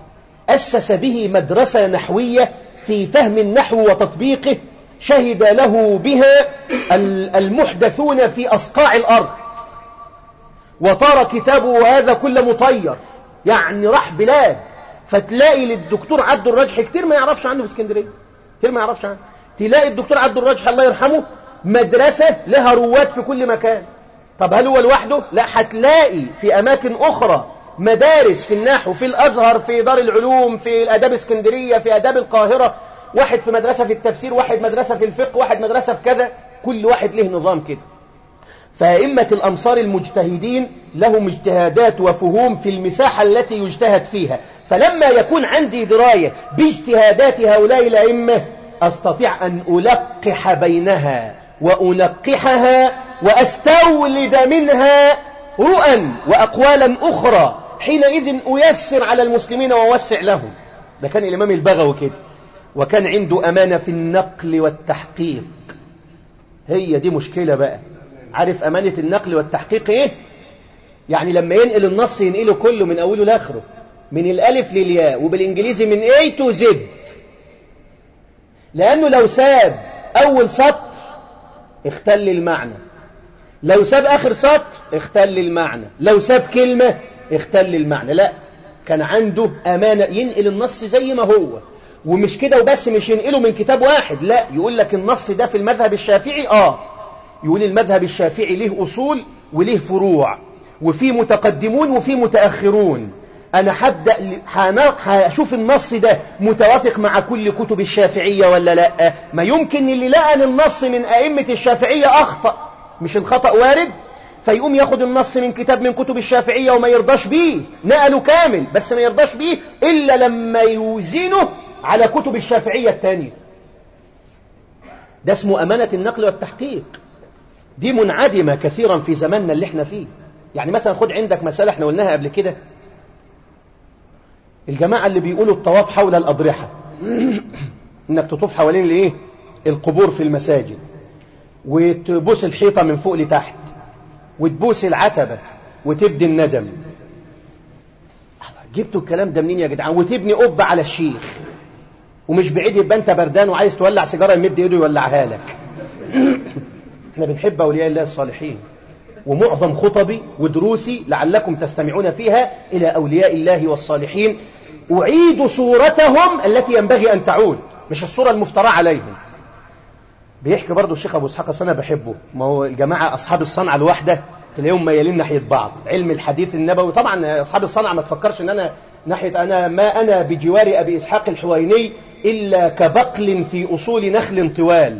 أسس به مدرسة نحوية في فهم النحو وتطبيقه شهد له بها المحدثون في أصقاع الأرض. وطار كتابه هذا كل مطير. يعني راح بلاد. فتلاقي للدكتور عبد الرجح كتير ما يعرفش عنه في اسكندرية. كتير ما يعرفش عنه. تلاقي الدكتور عبد الرجح الله يرحمه مدرسة لها رواد في كل مكان. طب هل هو لوحده؟ لا هتلاقي في أماكن أخرى مدارس في النحو في الأزهر في دار العلوم في الأداب اسكندرية في أداب القاهرة. واحد في مدرسة في التفسير واحد مدرسة في الفقه واحد مدرسة في كذا. كل واحد له نظام كده. فأئمة الأمصار المجتهدين لهم اجتهادات وفهوم في المساحة التي يجتهد فيها. فلما يكون عندي دراية باجتهادات هؤلاء الأئمة أستطيع أن ألقح بينها وأنقحها وأستولد منها رؤى وأقوالا أخرى حينئذ أيسر على المسلمين وأوسع لهم. ده كان الإمام البغوي كده. وكان عنده أمانة في النقل والتحقيق. هي دي مشكلة بقى. عارف أمانة النقل والتحقيق إيه؟ يعني لما ينقل النص ينقله كله من أوله لآخره. من الألف للياء وبالإنجليزي من A to Z. لأنه لو ساب أول سطر اختل المعنى. لو ساب آخر سطر اختل المعنى. لو ساب كلمة اختل المعنى. لا كان عنده أمانة ينقل النص زي ما هو. ومش كده وبس مش ينقله من كتاب واحد. لا يقول لك النص ده في المذهب الشافعي آه. يقول المذهب الشافعي له أصول وله فروع وفي متقدمون وفي متأخرون. أنا هبدأ هشوف النص ده متوافق مع كل كتب الشافعية ولا لا؟ ما يمكن اللي لقى النص من أئمة الشافعية أخطأ مش الخطأ وارد؟ فيقوم ياخد النص من كتاب من كتب الشافعية وما يرضاش بيه نقله كامل بس ما يرضاش بيه إلا لما يوزنه على كتب الشافعية الثانية ده اسمه أمانة النقل والتحقيق. دي منعدمة كثيرا في زماننا اللي إحنا فيه. يعني مثلا خد عندك مسألة إحنا قلناها قبل كده. الجماعة اللي بيقولوا الطواف حول الأضرحة. إنك تطوف حوالين الإيه؟ القبور في المساجد. وتبوس الحيطة من فوق لتحت. وتبوس العتبة. وتبدي الندم. جبتوا الكلام ده منين يا جدعان؟ وتبني قبة على الشيخ. ومش بعيد يبقى أنت بردان وعايز تولع سيجارة يمد إيده يولعها لك. إحنا بنحب أولياء الله الصالحين. ومعظم خطبي ودروسي لعلكم تستمعون فيها إلى أولياء الله والصالحين. أعيد صورتهم التي ينبغي أن تعود مش الصورة المفتراه عليهم. بيحكي برضه الشيخ أبو إسحاق أنا بحبه. ما هو الجماعة أصحاب الصنعة الواحدة تلاقيهم ميالين ناحية بعض. علم الحديث النبوي طبعا أصحاب الصنعة ما تفكرش إن أنا ناحية أنا ما أنا بجوار أبي إسحاق الحويني إلا كبقل في أصول نخل طوال.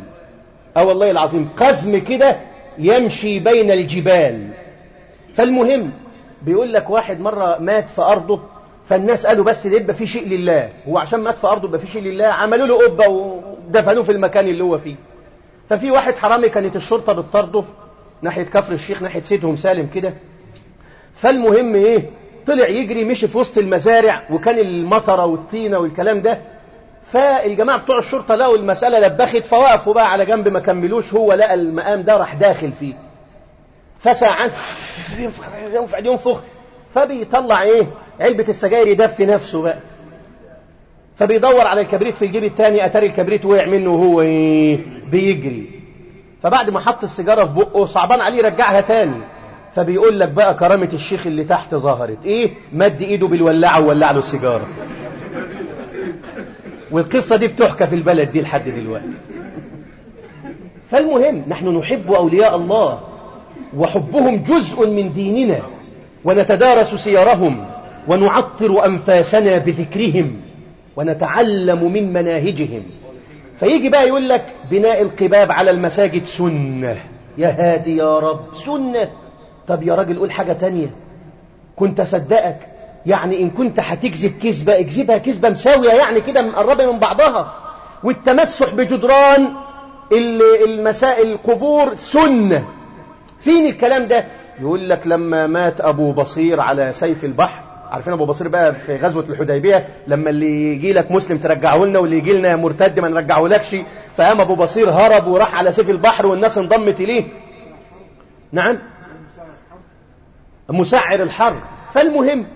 آه والله العظيم قزم كده يمشي بين الجبال. فالمهم بيقول لك واحد مرة مات في أرضه فالناس قالوا بس ده يبقى في شيء لله. هو عشان مات في أرضه يبقى في شيء لله عملوا له قبة ودفنوه في المكان اللي هو فيه. ففي واحد حرامي كانت الشرطة بتطرده ناحية كفر الشيخ ناحية سيدهم سالم كده. فالمهم إيه طلع يجري مشي في وسط المزارع وكان المطرة والطينة والكلام ده. فالجماعة بتوع الشرطة لقوا المسألة لبخت فوقفوا بقى على جنب ما كملوش هو لقى المقام ده راح داخل فيه. فساعات ينفخ ينفخ. ينفخ فبيطلع إيه؟ علبة السجاير يدفي نفسه بقى. فبيدور على الكبريت في الجيب الثاني أتاري الكبريت وقع منه وهو إيه؟ بيجري. فبعد ما حط السيجارة في بقه صعبان عليه يرجعها تاني. فبيقول لك بقى كرامة الشيخ اللي تحت ظهرت. إيه؟ مد إيده بالولاعة وولع له السيجارة. والقصة دي بتحكى في البلد دي لحد دلوقتي. فالمهم نحن نحب أولياء الله وحبهم جزء من ديننا ونتدارس سيرهم ونعطر أنفاسنا بذكرهم ونتعلم من مناهجهم. فيجي بقى يقول لك بناء القباب على المساجد سنة. يا هادي يا رب سنة. طب يا راجل قول حاجة تانية. كنت أصدقك يعني إن كنت هتكذب كذبة اكذبها كذبة مساوية يعني كده مقربة من بعضها. والتمسح بجدران المسائل القبور سنة. فين الكلام ده؟ يقول لك لما مات أبو بصير على سيف البحر. عارفين أبو بصير بقى في غزوة الحديبية؟ لما اللي يجي لك مسلم ترجعه لنا واللي يجي لنا مرتد ما نرجعه لكش. فقام أبو بصير هرب وراح على سيف البحر والناس انضمت إليه. نعم. مسعر الحرب. فالمهم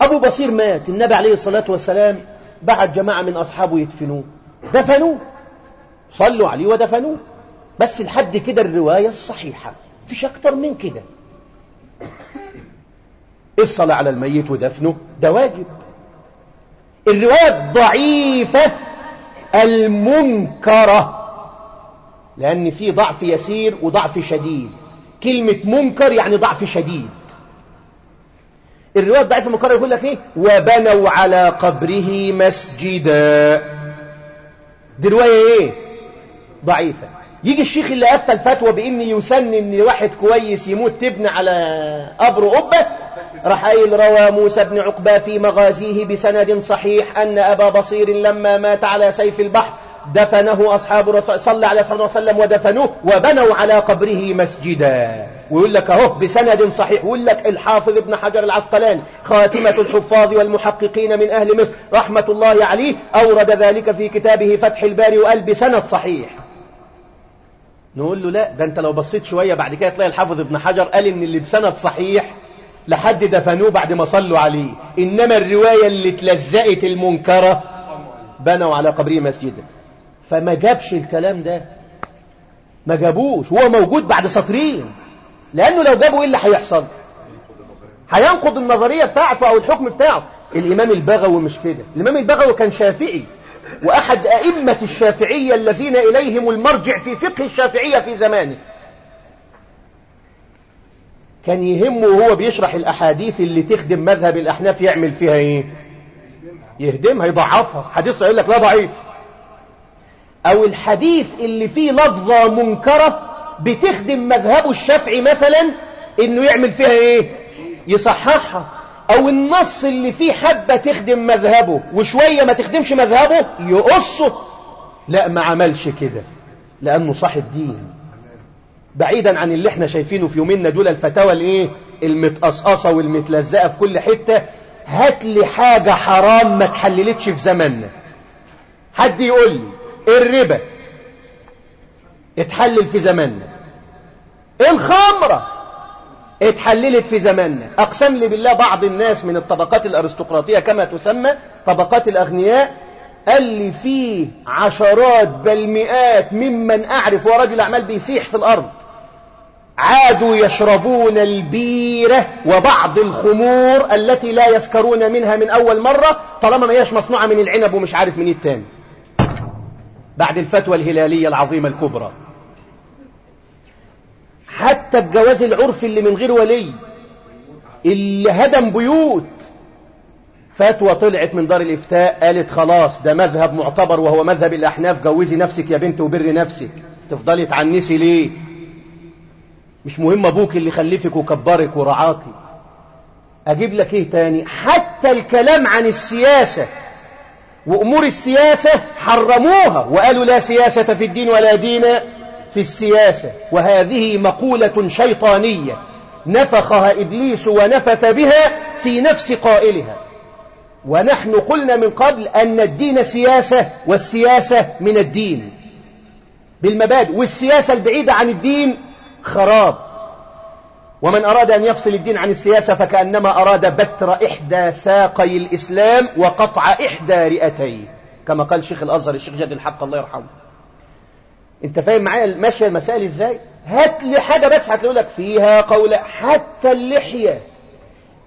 أبو بصير مات. النبي عليه الصلاة والسلام بعت جماعة من أصحابه يدفنوه. دفنوه. صلوا عليه ودفنوه. بس لحد كده الرواية الصحيحة. مفيش أكتر من كده. الصلاة على الميت ودفنه. ده واجب. الرواية الضعيفة المنكرة. لأن في ضعف يسير وضعف شديد. كلمة منكر يعني ضعف شديد. الرواية الضعيفة المنكرة يقول لك إيه؟ وبنوا على قبره مسجدا. دي رواية إيه؟ ضعيفة. يجي الشيخ اللي أفتى الفتوى بإن يسن إن واحد كويس يموت تبني على قبره قبة راح قايل روى موسى بن عقبة في مغازيه بسند صحيح أن أبا بصير لما مات على سيف البحر دفنه أصحاب الرسول صلى عليه الصلاة والسلام ودفنوه وبنوا على قبره مسجدا. ويقول لك أهو بسند صحيح. ويقول لك الحافظ ابن حجر العسقلاني خاتمة الحفاظ والمحققين من أهل مصر رحمة الله عليه أورد ذلك في كتابه فتح الباري وقال بسند صحيح. نقول له لا ده انت لو بصيت شوية بعد كده تلاقي الحافظ ابن حجر قال إن اللي بسند صحيح لحد دفنوه بعد ما صلوا عليه. إنما الرواية اللي اتلزقت المنكرة بنوا على قبره مسجدا. فما جابش الكلام ده. ما جابوش. هو موجود بعد سطرين. لأنه لو جابوا إيه اللي هيحصل؟ هينقض النظرية بتاعته أو الحكم بتاعه. الإمام البغوي مش كده. الإمام البغوي كان شافعي. وأحد أئمة الشافعية الذين إليهم المرجع في فقه الشافعية في زمانه. كان يهمه وهو بيشرح الأحاديث اللي تخدم مذهب الأحناف يعمل فيها إيه؟ يهدمها يضعفها. حديث يقول لك لا ضعيف. أو الحديث اللي فيه لفظة منكرة بتخدم مذهبه الشافعي مثلا إنه يعمل فيها إيه؟ يصححها. أو النص اللي فيه حبة تخدم مذهبه وشوية ما تخدمش مذهبه يقصه. لا ما عملش كده لأنه صاحب دين بعيدا عن اللي إحنا شايفينه في يومنا دول الفتاوى الإيه؟ المتقصقصة والمتلزقة في كل حتة. هات لي حاجة حرام ما اتحللتش في زماننا. حد يقول لي الربا اتحلل في زماننا. الخمرة اتحللت في زماننا. أقسم لي بالله بعض الناس من الطبقات الأرستقراطية كما تسمى طبقات الأغنياء قال لي فيه عشرات بل مئات ممن أعرف ورجل أعمال بيسيح في الأرض. عادوا يشربون البيرة وبعض الخمور التي لا يسكرون منها من أول مرة طالما ما هيش مصنوعة من العنب ومش عارف من التاني. بعد الفتوى الهلالية العظيمة الكبرى. حتى الجواز العرفي اللي من غير ولي اللي هدم بيوت. فتوى طلعت من دار الإفتاء قالت خلاص ده مذهب معتبر وهو مذهب الأحناف جوزي نفسك يا بنت وبر نفسك. تفضلي تعنسي ليه؟ مش مهم أبوك اللي خلفك وكبرك ورعاكي أجيب لك إيه تاني؟ حتى الكلام عن السياسة. وأمور السياسة حرموها وقالوا لا سياسة في الدين ولا دين في السياسة وهذه مقولة شيطانية. نفخها إبليس ونفث بها في نفس قائلها. ونحن قلنا من قبل أن الدين سياسة والسياسة من الدين. بالمبادئ والسياسة البعيدة عن الدين خراب. ومن أراد أن يفصل الدين عن السياسة فكأنما أراد بتر إحدى ساقي الإسلام وقطع إحدى رئتيه. كما قال شيخ الأزهر الشيخ جاد الحق الله يرحمه. أنت فاهم معايا ماشية المسائل إزاي؟ هات لي حاجة بس هتقول لك فيها قول حتى اللحية.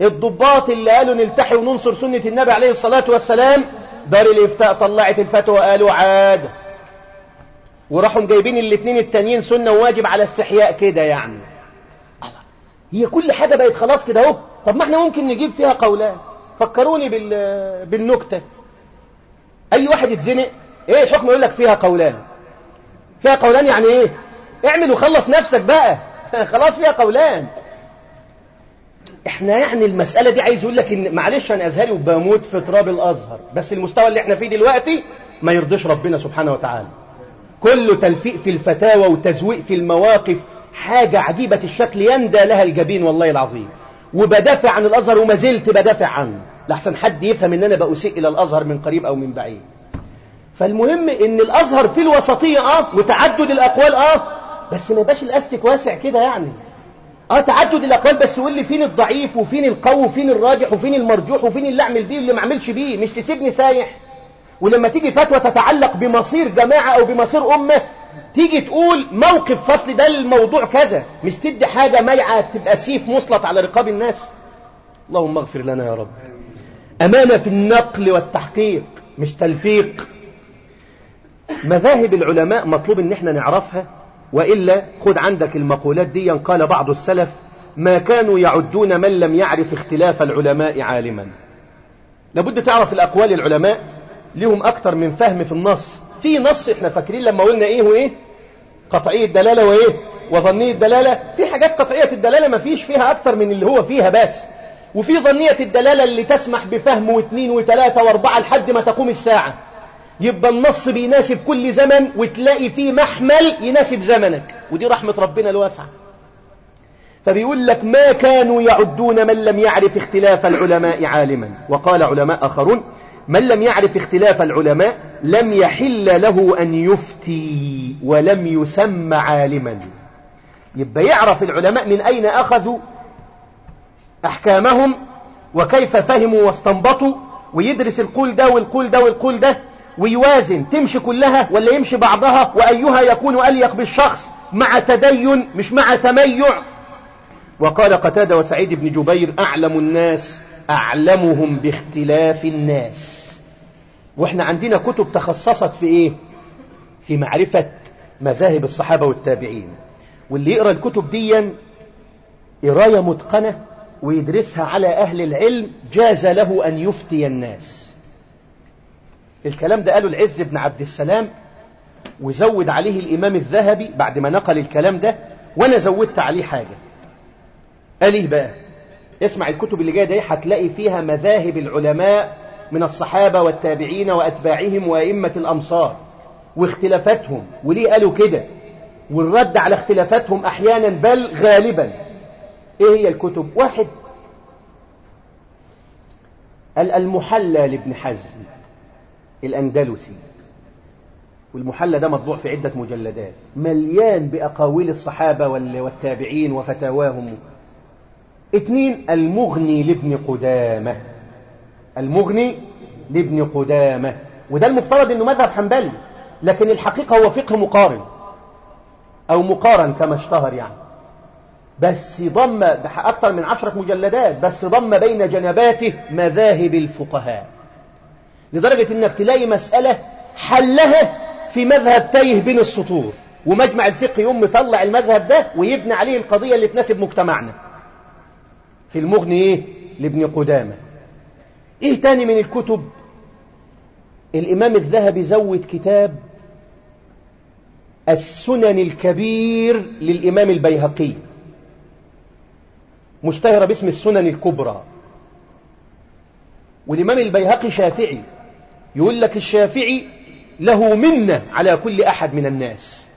الضباط اللي قالوا نلتحي وننصر سنة النبي عليه الصلاة والسلام دار الإفتاء طلعت الفتوى قالوا عاد. وراحوا جايبين الاثنين التانيين سنة وواجب على استحياء كده يعني. هي كل حاجة بقت خلاص كده اهو. طب ما إحنا ممكن نجيب فيها قولان. فكروني بال... بالنكتة. أي واحد يتزنق إيه الحكم يقول لك فيها قولان؟ فيها قولان يعني إيه؟ اعمل وخلص نفسك بقى. خلاص فيها قولان. إحنا يعني المسألة دي عايز أقول لك إن معلش أنا أزهري وبموت في تراب الأزهر. بس المستوى اللي إحنا فيه دلوقتي ما يرضيش ربنا سبحانه وتعالى. كله تلفيق في الفتاوى وتزويق في المواقف حاجة عجيبة الشكل يندى لها الجبين والله العظيم. وبدافع عن الأزهر وما زلت بدافع عنه. لحسن حد يفهم إن أنا بأسيء إلى الأزهر من قريب أو من بعيد. فالمهم إن الأزهر في الوسطية آه وتعدد الأقوال آه بس ما يبقاش الأستك واسع كده يعني. آه تعدد الأقوال بس يقول لي فين الضعيف وفين القوي وفين الراجح وفين المرجوح وفين اللي اعمل بيه واللي ما اعملش بيه. مش تسيبني سايح. ولما تيجي فتوى تتعلق بمصير جماعة أو بمصير أمة تيجي تقول موقف فصل ده الموضوع كذا مش تدي حاجة ميعة تبقى سيف مسلط على رقاب الناس؟ اللهم اغفر لنا يا رب. أمانة في النقل والتحقيق مش تلفيق. مذاهب العلماء مطلوب إن إحنا نعرفها وإلا خد عندك المقولات دي قال بعض السلف ما كانوا يعدون من لم يعرف اختلاف العلماء عالما. لابد تعرف الأقوال العلماء لهم أكثر من فهم في النص. في نص إحنا فاكرين لما قلنا إيه وايه؟ قطعية الدلالة وايه؟ وظنية الدلالة في حاجات قطعية الدلالة ما فيش فيها أكثر من اللي هو فيها بس. وفي ظنية الدلالة اللي تسمح بفهم واثنين وثلاثة وأربعة لحد ما تقوم الساعة. يبقى النص بيناسب كل زمن وتلاقي فيه محمل يناسب زمنك. ودي رحمة ربنا الواسعة. فبيقول لك ما كانوا يعدون من لم يعرف اختلاف العلماء عالما. وقال علماء آخرون من لم يعرف اختلاف العلماء لم يحل له أن يفتي ولم يسمى عالما. يبقى يعرف العلماء من أين أخذوا أحكامهم وكيف فهموا واستنبطوا ويدرس القول ده والقول ده والقول ده ويوازن تمشي كلها ولا يمشي بعضها؟ وأيها يكون أليق بالشخص؟ مع تدين مش مع تميع. وقال قتادة وسعيد بن جبير أعلم الناس أعلمهم باختلاف الناس. وإحنا عندنا كتب تخصصت في إيه؟ في معرفة مذاهب الصحابة والتابعين. واللي يقرأ الكتب دي قراية متقنة ويدرسها على أهل العلم جاز له أن يفتي الناس. الكلام ده قاله العز بن عبد السلام وزود عليه الإمام الذهبي بعد ما نقل الكلام ده وأنا زودت عليه حاجة. قال إيه بقى؟ اسمع الكتب اللي جاية دي هتلاقي فيها مذاهب العلماء من الصحابة والتابعين وأتباعهم وأئمة الأمصار واختلافاتهم وليه قالوا كده؟ والرد على اختلافاتهم أحيانا بل غالبا. إيه هي الكتب؟ واحد. المحلى لابن حزم الأندلسي. والمحلى ده مطبوع في عدة مجلدات مليان بأقاويل الصحابة والتابعين وفتاواهم. اثنين المغني لابن قدامة. المغني لابن قدامة. وده المفترض إنه مذهب حنبلي لكن الحقيقة هو فقه مقارن. أو مقارن كما اشتهر يعني. بس ضم ده أكثر من عشرة مجلدات بس ضم بين جنباته مذاهب الفقهاء. لدرجة انك تلاقي مسألة حلها في مذهب تايه بين السطور. ومجمع الفقه يوم مطلع المذهب ده ويبني عليه القضية اللي تناسب مجتمعنا. في المغني إيه؟ لابن قدامة. إيه تاني من الكتب؟ الإمام الذهبي زود كتاب السنن الكبير للإمام البيهقي مشتهرة باسم السنن الكبرى. والإمام البيهقي شافعي يقول لك الشافعي له منة على كل أحد من الناس.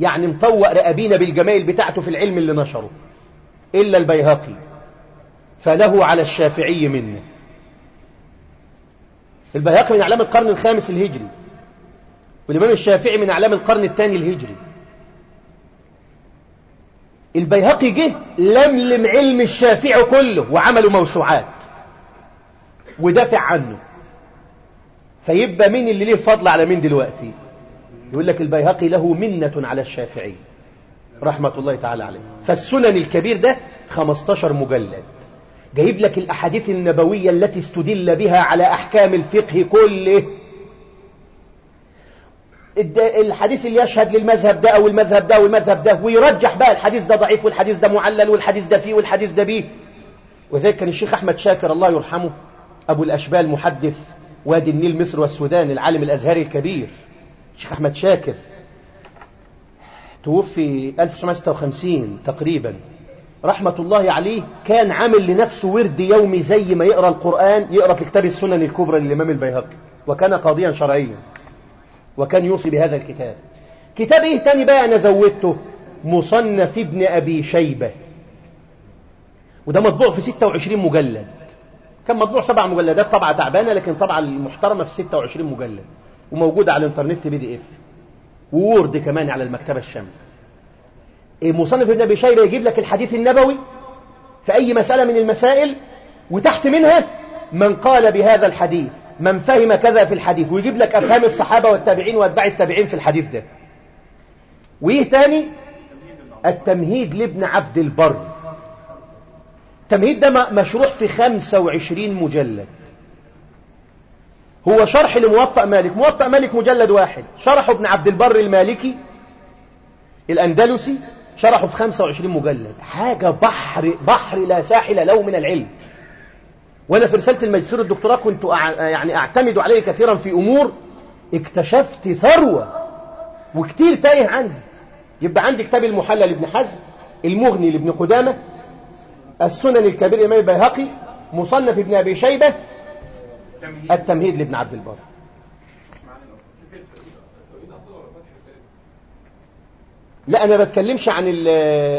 يعني مطوق رقابينا بالجمايل بتاعته في العلم اللي نشره إلا البيهقي. فله على الشافعي منه. البيهقي من أعلام القرن الخامس الهجري والإمام الشافعي من أعلام القرن الثاني الهجري البيهقي جه لملم علم الشافعي كله وعملوا موسوعات ودافع عنه. فيبقى مين اللي ليه فضل على مين دلوقتي؟ يقول لك البيهقي له منة على الشافعي رحمة الله تعالى عليه. فالسنن الكبير ده 15 مجلد. جايب لك الأحاديث النبوية التي استدل بها على أحكام الفقه كله. الحديث اللي يشهد للمذهب ده أو المذهب ده والمذهب ده ويرجح بقى الحديث ده ضعيف والحديث ده معلل والحديث ده فيه والحديث ده بيه. وذلك كان الشيخ أحمد شاكر الله يرحمه أبو الأشبال محدث وادي النيل مصر والسودان العالم الأزهري الكبير. الشيخ أحمد شاكر توفي 1956 تقريبا. رحمة الله عليه كان عامل لنفسه ورد يومي زي ما يقرأ القرآن يقرأ في كتاب السنن الكبرى للإمام البيهقي وكان قاضيا شرعيا وكان يوصي بهذا الكتاب. كتاب إيه تاني بقى أنا زودته؟ مصنف ابن أبي شيبة. وده مطبوع في 26 مجلد. كان مطبوع سبع مجلدات طبعة تعبانة لكن طبعة المحترمة في 26 مجلد. وموجودة على الانترنت PDF. و Word كمان على المكتبة الشاملة. مصنف ابن ابي شيبة يجيب لك الحديث النبوي في أي مسألة من المسائل وتحت منها من قال بهذا الحديث من فهم كذا في الحديث ويجيب لك أفهام الصحابة والتابعين وأتباع التابعين في الحديث ده. وإيه تاني؟ التمهيد لابن عبد البر. التمهيد ده مشروح في 25 مجلد. هو شرح لموطأ مالك. موطأ مالك مجلد واحد. شرحه ابن عبد البر المالكي الأندلسي شرحه في 25 مجلد. حاجة بحر بحر لا ساحل له من العلم. وأنا في رسالة الماجستير الدكتوراه كنت يعني أعتمد عليه كثيرا في أمور اكتشفت ثروة وكتير تايه عنها. يبقى عندي كتاب المحلى لابن حزم المغني لابن قدامة السنن الكبير إمام البيهقي مصنف ابن أبي شيبة التمهيد لابن عبد البر. لا أنا بتكلمش عن ال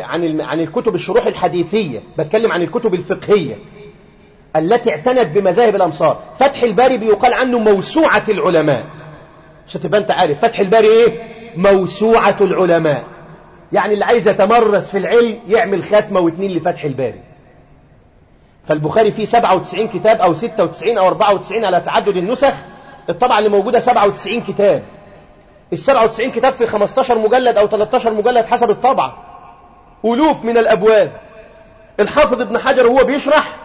عن ال عن الكتب الشروح الحديثية بتكلم عن الكتب الفقهية التي اعتنت بمذاهب الأمصار. فتح الباري بيقال عنه موسوعة العلماء. عشان تبقى أنت عارف فتح الباري إيه؟ موسوعة العلماء. يعني اللي عايز يتمرس في العلم يعمل ختمة واثنين لفتح الباري. فالبخاري فيه 97 كتاب أو 96 أو 94 على تعدد النسخ. الطبعة اللي موجودة 97 كتاب. ال 97 كتاب في 15 مجلد أو 13 مجلد حسب الطبعة. ألوف من الأبواب. الحافظ ابن حجر وهو بيشرح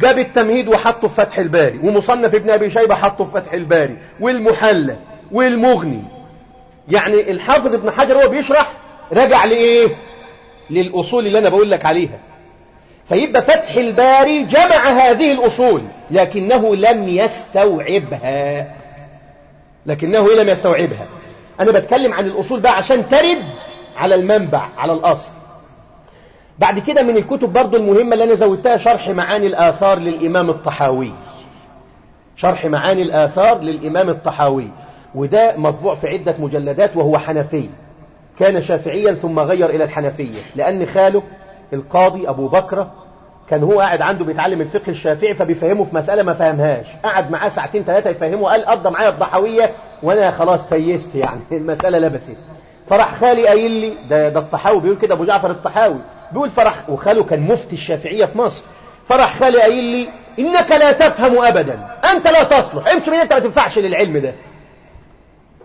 جاب التمهيد وحطه في فتح الباري. ومصنف ابن أبي شيبة حطه في فتح الباري. والمحلى والمغني. يعني الحافظ ابن حجر وهو بيشرح رجع لإيه؟ للأصول اللي أنا بقول لك عليها. فيبقى فتح الباري جمع هذه الأصول. لكنه لم يستوعبها. لكنه لم يستوعبها. أنا بتكلم عن الأصول بقى عشان ترد على المنبع على الأصل. بعد كده من الكتب برضو المهمة اللي أنا زودتها شرح معاني الآثار للإمام الطحاوي. شرح معاني الآثار للإمام الطحاوي. وده مطبوع في عدة مجلدات وهو حنفي. كان شافعيا ثم غير إلى الحنفية. لأن خاله القاضي أبو بكر كان هو قاعد عنده بيتعلم الفقه الشافعي فبيفهمه في مسألة ما فهمهاش. قعد معاه ساعتين ثلاثة يفهمه قال قضى معايا الضحوية وأنا خلاص تيست يعني. المسألة لبست. فرح خالي قايل لي ده, ده الطحاوي بيقول كده أبو جعفر الطحاوي. بيقول فرح وخاله كان مفتي الشافعية في مصر. فرح خالي قايل لي إنك لا تفهم أبدا. أنت لا تصلح. امشي من أنت ما تنفعش للعلم ده.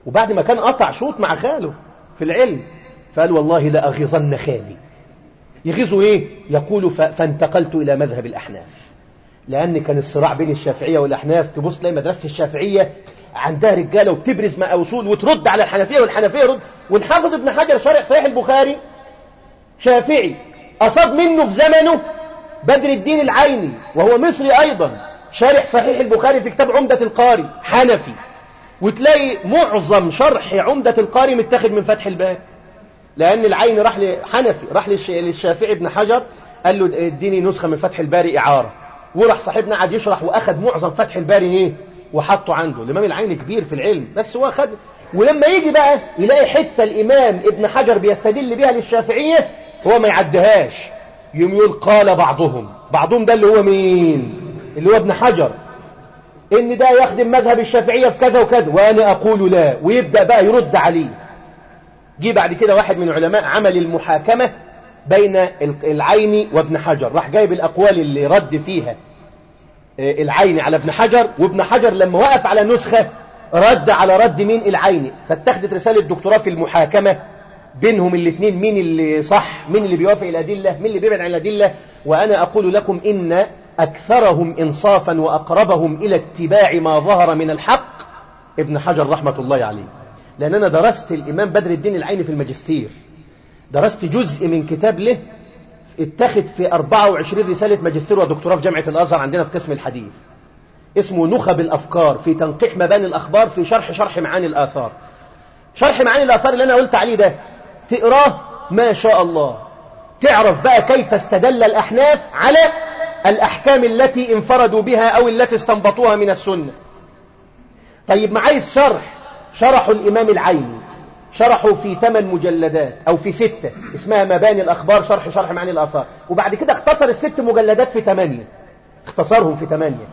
وبعد ما كان قطع شوط مع خاله في العلم فقال والله لأغيظن خالي. يغيظه إيه؟ يقول فانتقلت إلى مذهب الأحناف. لأن كان الصراع بين الشافعية والأحناف تبص تلاقي مدرسة الشافعية عندها رجالة وبتبرز ما أوصول وترد على الحنفية والحنفية رد. والحافظ ابن حجر شارح صحيح البخاري شافعي أصاب منه في زمنه بدر الدين العيني وهو مصري أيضا شارح صحيح البخاري في كتاب عمدة القاري حنفي. وتلاقي معظم شرح عمدة القاري متاخد من فتح الباب. لأن العين راح لحنفي راح للشافعي ابن حجر قال له اديني نسخة من فتح الباري إعارة. وراح صاحبنا قعد يشرح وأخذ معظم فتح الباري إيه وحطه عنده. الإمام العين كبير في العلم. بس هو أخذ ولما يجي بقى يلاقي حتة الإمام ابن حجر بيستدل بها للشافعية هو ما يعدهاش. يوم يقول قال بعضهم. بعضهم ده اللي هو مين؟ اللي هو ابن حجر. إن ده يخدم مذهب الشافعية في كذا وكذا. وأنا أقول لا. ويبدأ بقى يرد عليه. جه بعد كده واحد من علماء عمل المحاكمة. بين العين وابن حجر. راح جايب الأقوال اللي رد فيها العين على ابن حجر وابن حجر لما وقف على نسخة رد على رد مين؟ العين. فاتخذت رسالة دكتوراه في المحاكمة بينهم الاثنين مين اللي صح مين اللي بيوافق الأدلة مين اللي بيبعد عن الأدلة. وأنا أقول لكم إن أكثرهم إنصافا وأقربهم إلى اتباع ما ظهر من الحق ابن حجر رحمة الله عليه. لأن أنا درست الإمام بدر الدين العيني في الماجستير. درست جزء من كتاب له اتخذ في 24 رسالة ماجستير ودكتوراه في جامعة الأزهر عندنا في قسم الحديث. اسمه نخب الأفكار في تنقيح مباني الأخبار في شرح شرح معاني الآثار. شرح معاني الآثار اللي أنا قلت عليه ده تقراه ما شاء الله. تعرف بقى كيف استدل الأحناف على الأحكام التي انفردوا بها أو التي استنبطوها من السنة. طيب ما عايز شرح شرحوا الإمام العيني. شرحوا في ثمان مجلدات أو في ستة اسمها مباني الأخبار شرح شرح معاني الآثار. وبعد كده اختصر الست مجلدات في ثمانية. اختصرهم في ثمانية.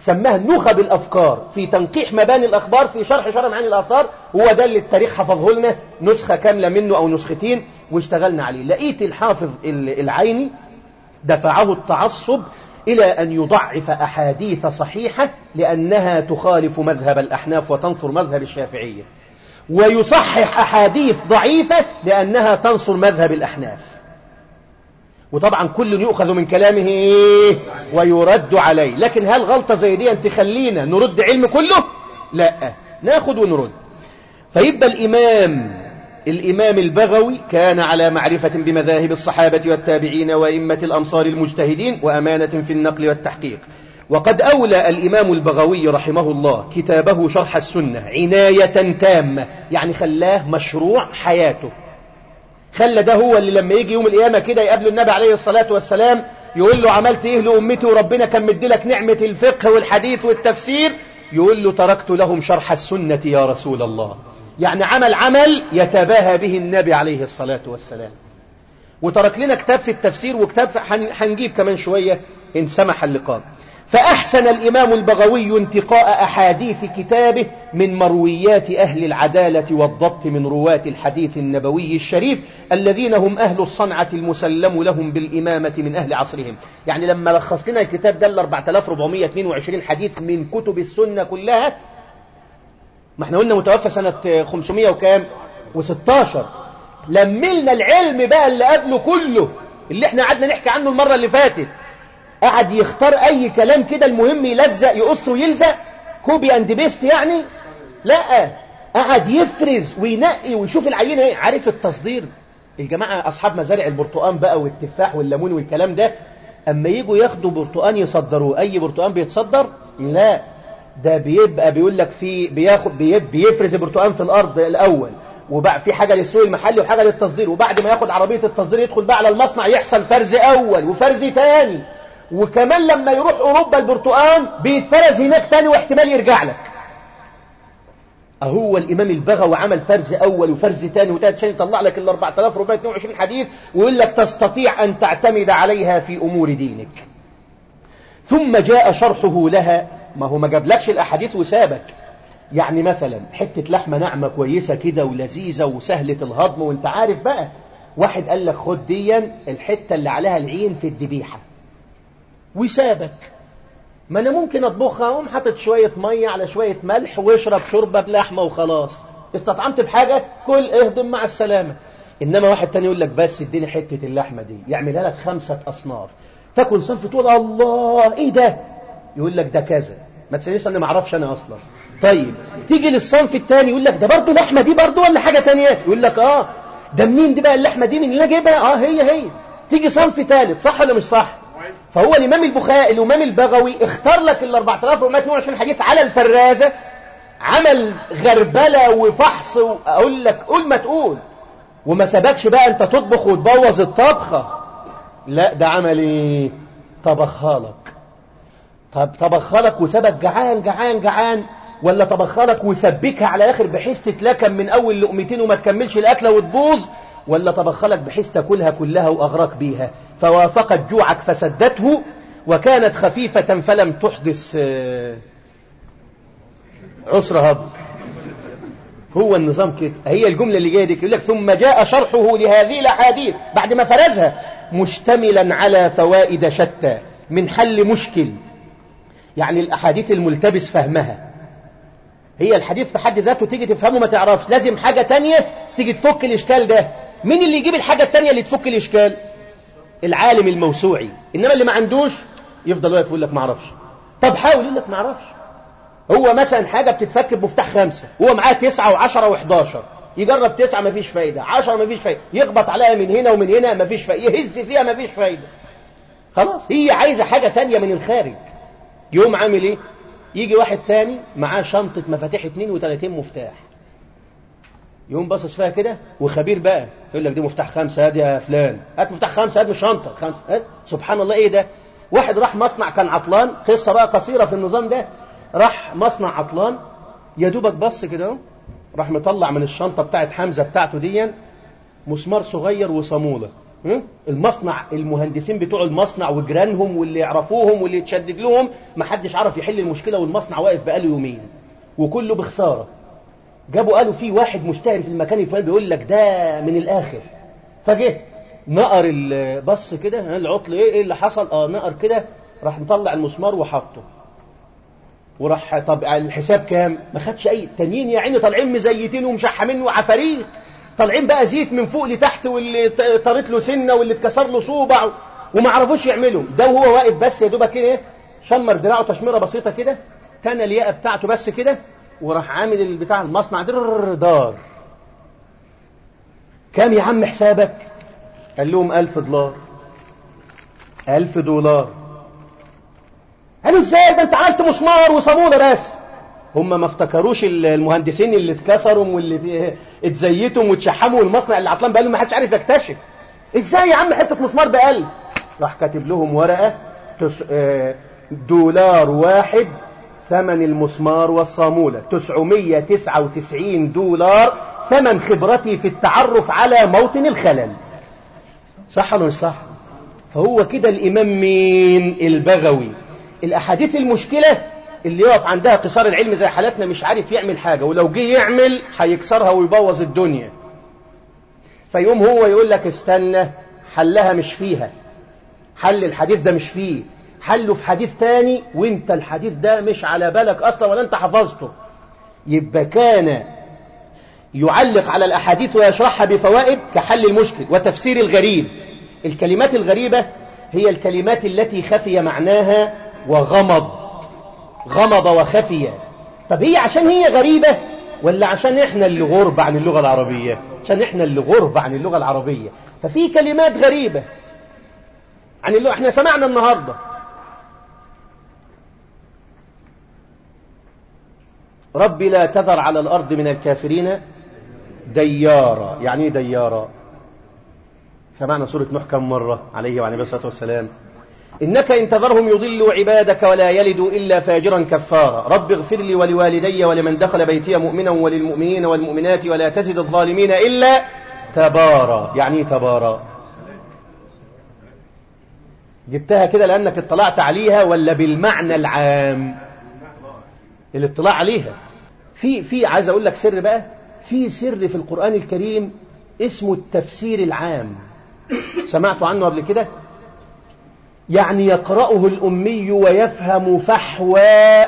سماها نخب الأفكار في تنقيح مباني الأخبار في شرح شرح معاني الآثار. هو ده اللي التاريخ حفظه لنا نسخة كاملة منه أو نسختين واشتغلنا عليه. لقيت الحافظ العيني دفعه التعصب إلى أن يضعف أحاديث صحيحة لأنها تخالف مذهب الأحناف وتنصر مذهب الشافعية. ويصحح أحاديث ضعيفة لأنها تنصر مذهب الأحناف. وطبعا كل يؤخذ من كلامه إيه ويرد عليه. لكن هل غلطة زي دي تخلينا نرد علم كله؟ لا. ناخد ونرد. فيبقى الإمام الإمام البغوي كان على معرفة بمذاهب الصحابة والتابعين وإمة الأمصار المجتهدين وأمانة في النقل والتحقيق. وقد أولى الإمام البغوي رحمه الله كتابه شرح السنة عناية تامة يعني خلاه مشروع حياته. خلى ده هو اللي لما يجي يوم القيامة كده يقابل النبي عليه الصلاة والسلام يقول له عملت إيه لأمتي وربنا كان مديلك نعمة الفقه والحديث والتفسير؟ يقول له تركت لهم شرح السنة يا رسول الله. يعني عمل عمل يتباهى به النبي عليه الصلاة والسلام. وترك لنا كتاب في التفسير وكتاب هنجيب كمان شوية إن سمح اللقاء. فأحسن الإمام البغوي انتقاء أحاديث كتابه من مرويات أهل العدالة والضبط من رواة الحديث النبوي الشريف الذين هم أهل الصنعة المسلم لهم بالإمامة من أهل عصرهم. يعني لما لخص لنا الكتاب ده 4422 حديث من كتب السنة كلها ما إحنا قلنا متوفى سنة 500 وكام؟ و16 لملنا العلم بقى اللي قبله كله اللي إحنا قعدنا نحكي عنه المرة اللي فاتت. قعد يختار أي كلام كده المهم يلزق يقص ويلزق copy and paste يعني؟ لا. قعد يفرز وينقي ويشوف العينة إيه؟ عارف التصدير؟ الجماعة أصحاب مزارع البرتقان بقى والتفاح والليمون والكلام ده أما يجوا ياخدوا برتقان يصدروه. أي برتقان بيتصدر؟ لا. ده بيبقى بيقول لك في بياخد بيفرز البرتقان في الأرض الأول وبقى في حاجة للسوق المحلي وحاجة للتصدير. وبعد ما ياخد عربية التصدير يدخل بقى على المصنع يحصل فرز أول وفرز تاني. وكمان لما يروح أوروبا البرتقال بيتفرز هناك تاني واحتمال يرجع لك. أهو الإمام البغوي عمل فرز أول وفرز تاني وتالت عشان يطلع لك ال 4422 حديث ويقول لك تستطيع أن تعتمد عليها في أمور دينك. ثم جاء شرحه لها. ما هو ما جابلكش الأحاديث وسابك. يعني مثلا حتة لحمة ناعمة كويسة كده ولذيذة وسهلة الهضم وأنت عارف بقى. واحد قال لك خد ديا الحتة اللي عليها العين في الذبيحة. وسابك ما أنا ممكن أطبخها أقوم حاطط شوية مية على شوية ملح واشرب شوربة بلحمة وخلاص. استطعمت بحاجة؟ كل اهضم مع السلامة. إنما واحد تاني يقول لك بس اديني حتة اللحمة دي. يعملها لك خمسة أصناف. تاكل صنف تقول الله إيه ده؟ يقول لك ده كذا. ما تسألنيش أنا ما أعرفش أنا أصلا. طيب تيجي للصنف الثاني يقول لك ده برضه لحمة دي برضه ولا حاجة ثانية يقول لك آه. ده منين دي بقى اللحمة دي؟ من اللي جايبها؟ آه هي هي. تيجي صنف ثالث صح ولا مش صح؟ فهو الإمام البخاري الإمام البغوي اختار لك ال 4422 حديث على الفرازة. عمل غربلة وفحص أقول لك قول ما تقول. وما سبكش بقى أنت تطبخ وتبوظ الطبخة. لا ده عمل إيه طبخها لك. طب طبخلك وسابك جعان جعان جعان. ولا طبخلك وسبكها على الآخر بحيث تتلكم من أول لقمتين وما تكملش الأكلة وتبوظ. ولا طبخلك بحيث تاكلها كلها واغراك بيها. فوافقت جوعك فسدته وكانت خفيفة فلم تحدث عسر هضم هو النظام كده. هي الجملة اللي جاية دي يقول لك ثم جاء شرحه لهذه الأحاديث. بعد ما فرزها مشتملا على فوائد شتى من حل مشكل. يعني الأحاديث الملتبس فهمها. هي الحديث في حد ذاته تيجي تفهمه ما تعرفش. لازم حاجة تانية تيجي تفك الإشكال ده. مين اللي يجيب الحاجة التانية اللي تفك الإشكال؟ العالم الموسوعي. إنما اللي ما عندوش يفضل واقف يقول لك ما أعرفش. طب حاول يقول لك ما أعرفش. هو مثلا حاجة بتتفك بمفتاح خمسة. هو معاه تسعة وعشرة وحداشر. يجرب تسعة ما فيش فايدة. عشرة ما فيش فايدة. يخبط عليها من هنا ومن هنا ما فيش فايدة. يهز فيها ما فيش فايدة. خلاص. هي عايزة حاجة تانية من الخارج. يوم عامل إيه؟ يجي واحد تاني معاه شنطة مفاتيح 32 مفتاح. يقوم باصص فيها كده وخبير بقى يقول لك دي مفتاح خمسة هات يا فلان. هات مفتاح خمسة هات شنطة خمسة. هات سبحان الله إيه ده؟ واحد راح مصنع كان عطلان قصة بقى قصيرة في النظام ده. راح مصنع عطلان يا دوبك بص كده راح مطلع من الشنطة بتاعت حمزة بتاعته دي مسمار صغير وصامولة المصنع المهندسين بتوع المصنع وجيرانهم واللي يعرفوهم واللي يتشدد لهم ما حدش عرف يحل المشكلة والمصنع واقف بقاله يومين. وكله بخسارة. جابوا قالوا في واحد مشتهر في المكان الفلاني بيقول لك ده من الآخر. فجه نقر البص كده العطل إيه إيه اللي حصل؟ آه نقر كده راح مطلع المسمار وحطه. وراح طب الحساب كام؟ ما خدش أي التانيين يا عيني طالعين مزيتين ومشحمين وعفاريت. طالعين بقى زيت من فوق لتحت واللي طارت له سنة واللي اتكسر له صوبع وما عرفوش يعملوا. ده وهو واقف بس يا دوبك إيه شمر دراعه تشميرة بسيطة كده تنى الياقة بتاعته بس كده وراح عامل بتاع المصنع در دار. كام يا عم حسابك؟ قال لهم ألف دولار. ألف دولار. قالوا إزاي؟ ده أنت عملت مسمار وصامولة بس. هم ما افتكروش المهندسين اللي اتكسروا واللي اتزيتوا واتشحموا والمصنع اللي عطلان بقاله ما حدش عارف يكتشف. إزاي يا عم حتة مسمار بألف؟ راح كاتب لهم ورقة تس... دولار واحد ثمن المسمار والصامولة. 999 دولار ثمن خبرتي في التعرف على موطن الخلل. صح ولا مش صح؟ فهو كده الإمام مين؟ البغوي. الأحاديث المشكلة اللي يقف عندها قصار العلم زي حالتنا مش عارف يعمل حاجة ولو جه يعمل هيكسرها ويبوظ الدنيا. فيقوم هو يقول لك استنى حلها مش فيها. حل الحديث ده مش فيه. حله في حديث تاني وانت الحديث ده مش على بالك أصلا ولا أنت حفظته. يبقى كان يعلق على الأحاديث ويشرحها بفوائد كحل المشكل وتفسير الغريب. الكلمات الغريبة هي الكلمات التي خفي معناها وغمض. غمض وخفي. طب هي عشان هي غريبة ولا عشان إحنا اللي غرب عن اللغة العربية؟ عشان إحنا اللي غرب عن اللغة العربية. ففي كلمات غريبة. عن اللغة إحنا سمعنا النهاردة رب لا تذر على الأرض من الكافرين ديارا. يعني إيه ديارا؟ سمعنا سورة نوح كم مرة عليه وعليه الصلاة والسلام. إنك إن تذرهم يضلوا عبادك ولا يلدوا إلا فاجرا كفارا. رب اغفر لي ولوالدي ولمن دخل بيتي مؤمنا وللمؤمنين والمؤمنات ولا تزد الظالمين إلا تبارا. يعني إيه تبارا؟ جبتها كده لأنك اطلعت عليها ولا بالمعنى العام؟ الاطلاع عليها. في في عايز أقول لك سر بقى. في سر في القرآن الكريم اسمه التفسير العام. سمعتوا عنه قبل كده؟ يعني يقرأه الأمي ويفهم فحوى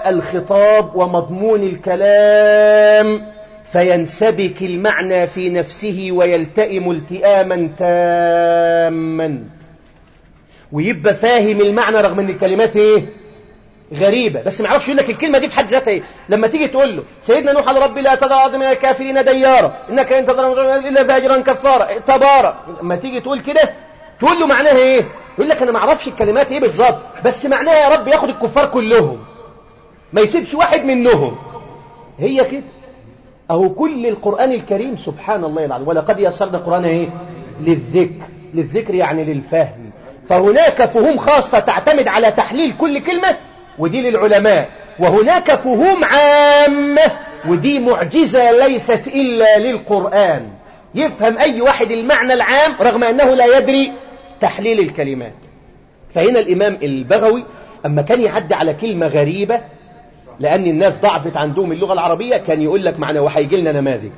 الخطاب ومضمون الكلام فينسبك المعنى في نفسه ويلتئم التئاما تاما. ويبقى فاهم المعنى رغم إن الكلمات إيه؟ غريبة. بس ما يعرفش يقول لك الكلمة دي في حد ذاتها إيه. لما تيجي تقول له سيدنا نوح على ربي لا تذر من الكافرين ديارا. إنك إن تذر إلا فاجرا كفارا. تبارا. لما تيجي تقول كده تقول له معناها إيه؟ يقول لك أنا ما أعرفش الكلمات إيه بالظبط. بس معناها يا رب ياخد الكفار كلهم. ما يسيبش واحد منهم. هي كده. أهو كل القرآن الكريم سبحان الله العظيم. ولقد يسرنا القرآن إيه؟ للذكر. للذكر يعني للفهم. فهناك فهوم خاصة تعتمد على تحليل كل كلمة ودي للعلماء وهناك فهوم عامة ودي معجزة ليست إلا للقرآن. يفهم أي واحد المعنى العام رغم أنه لا يدري تحليل الكلمات. فهنا الإمام البغوي أما كان يعدي على كلمة غريبة لأن الناس ضعفت عندهم اللغة العربية كان يقول لك معنى وهيجي لنا نماذج.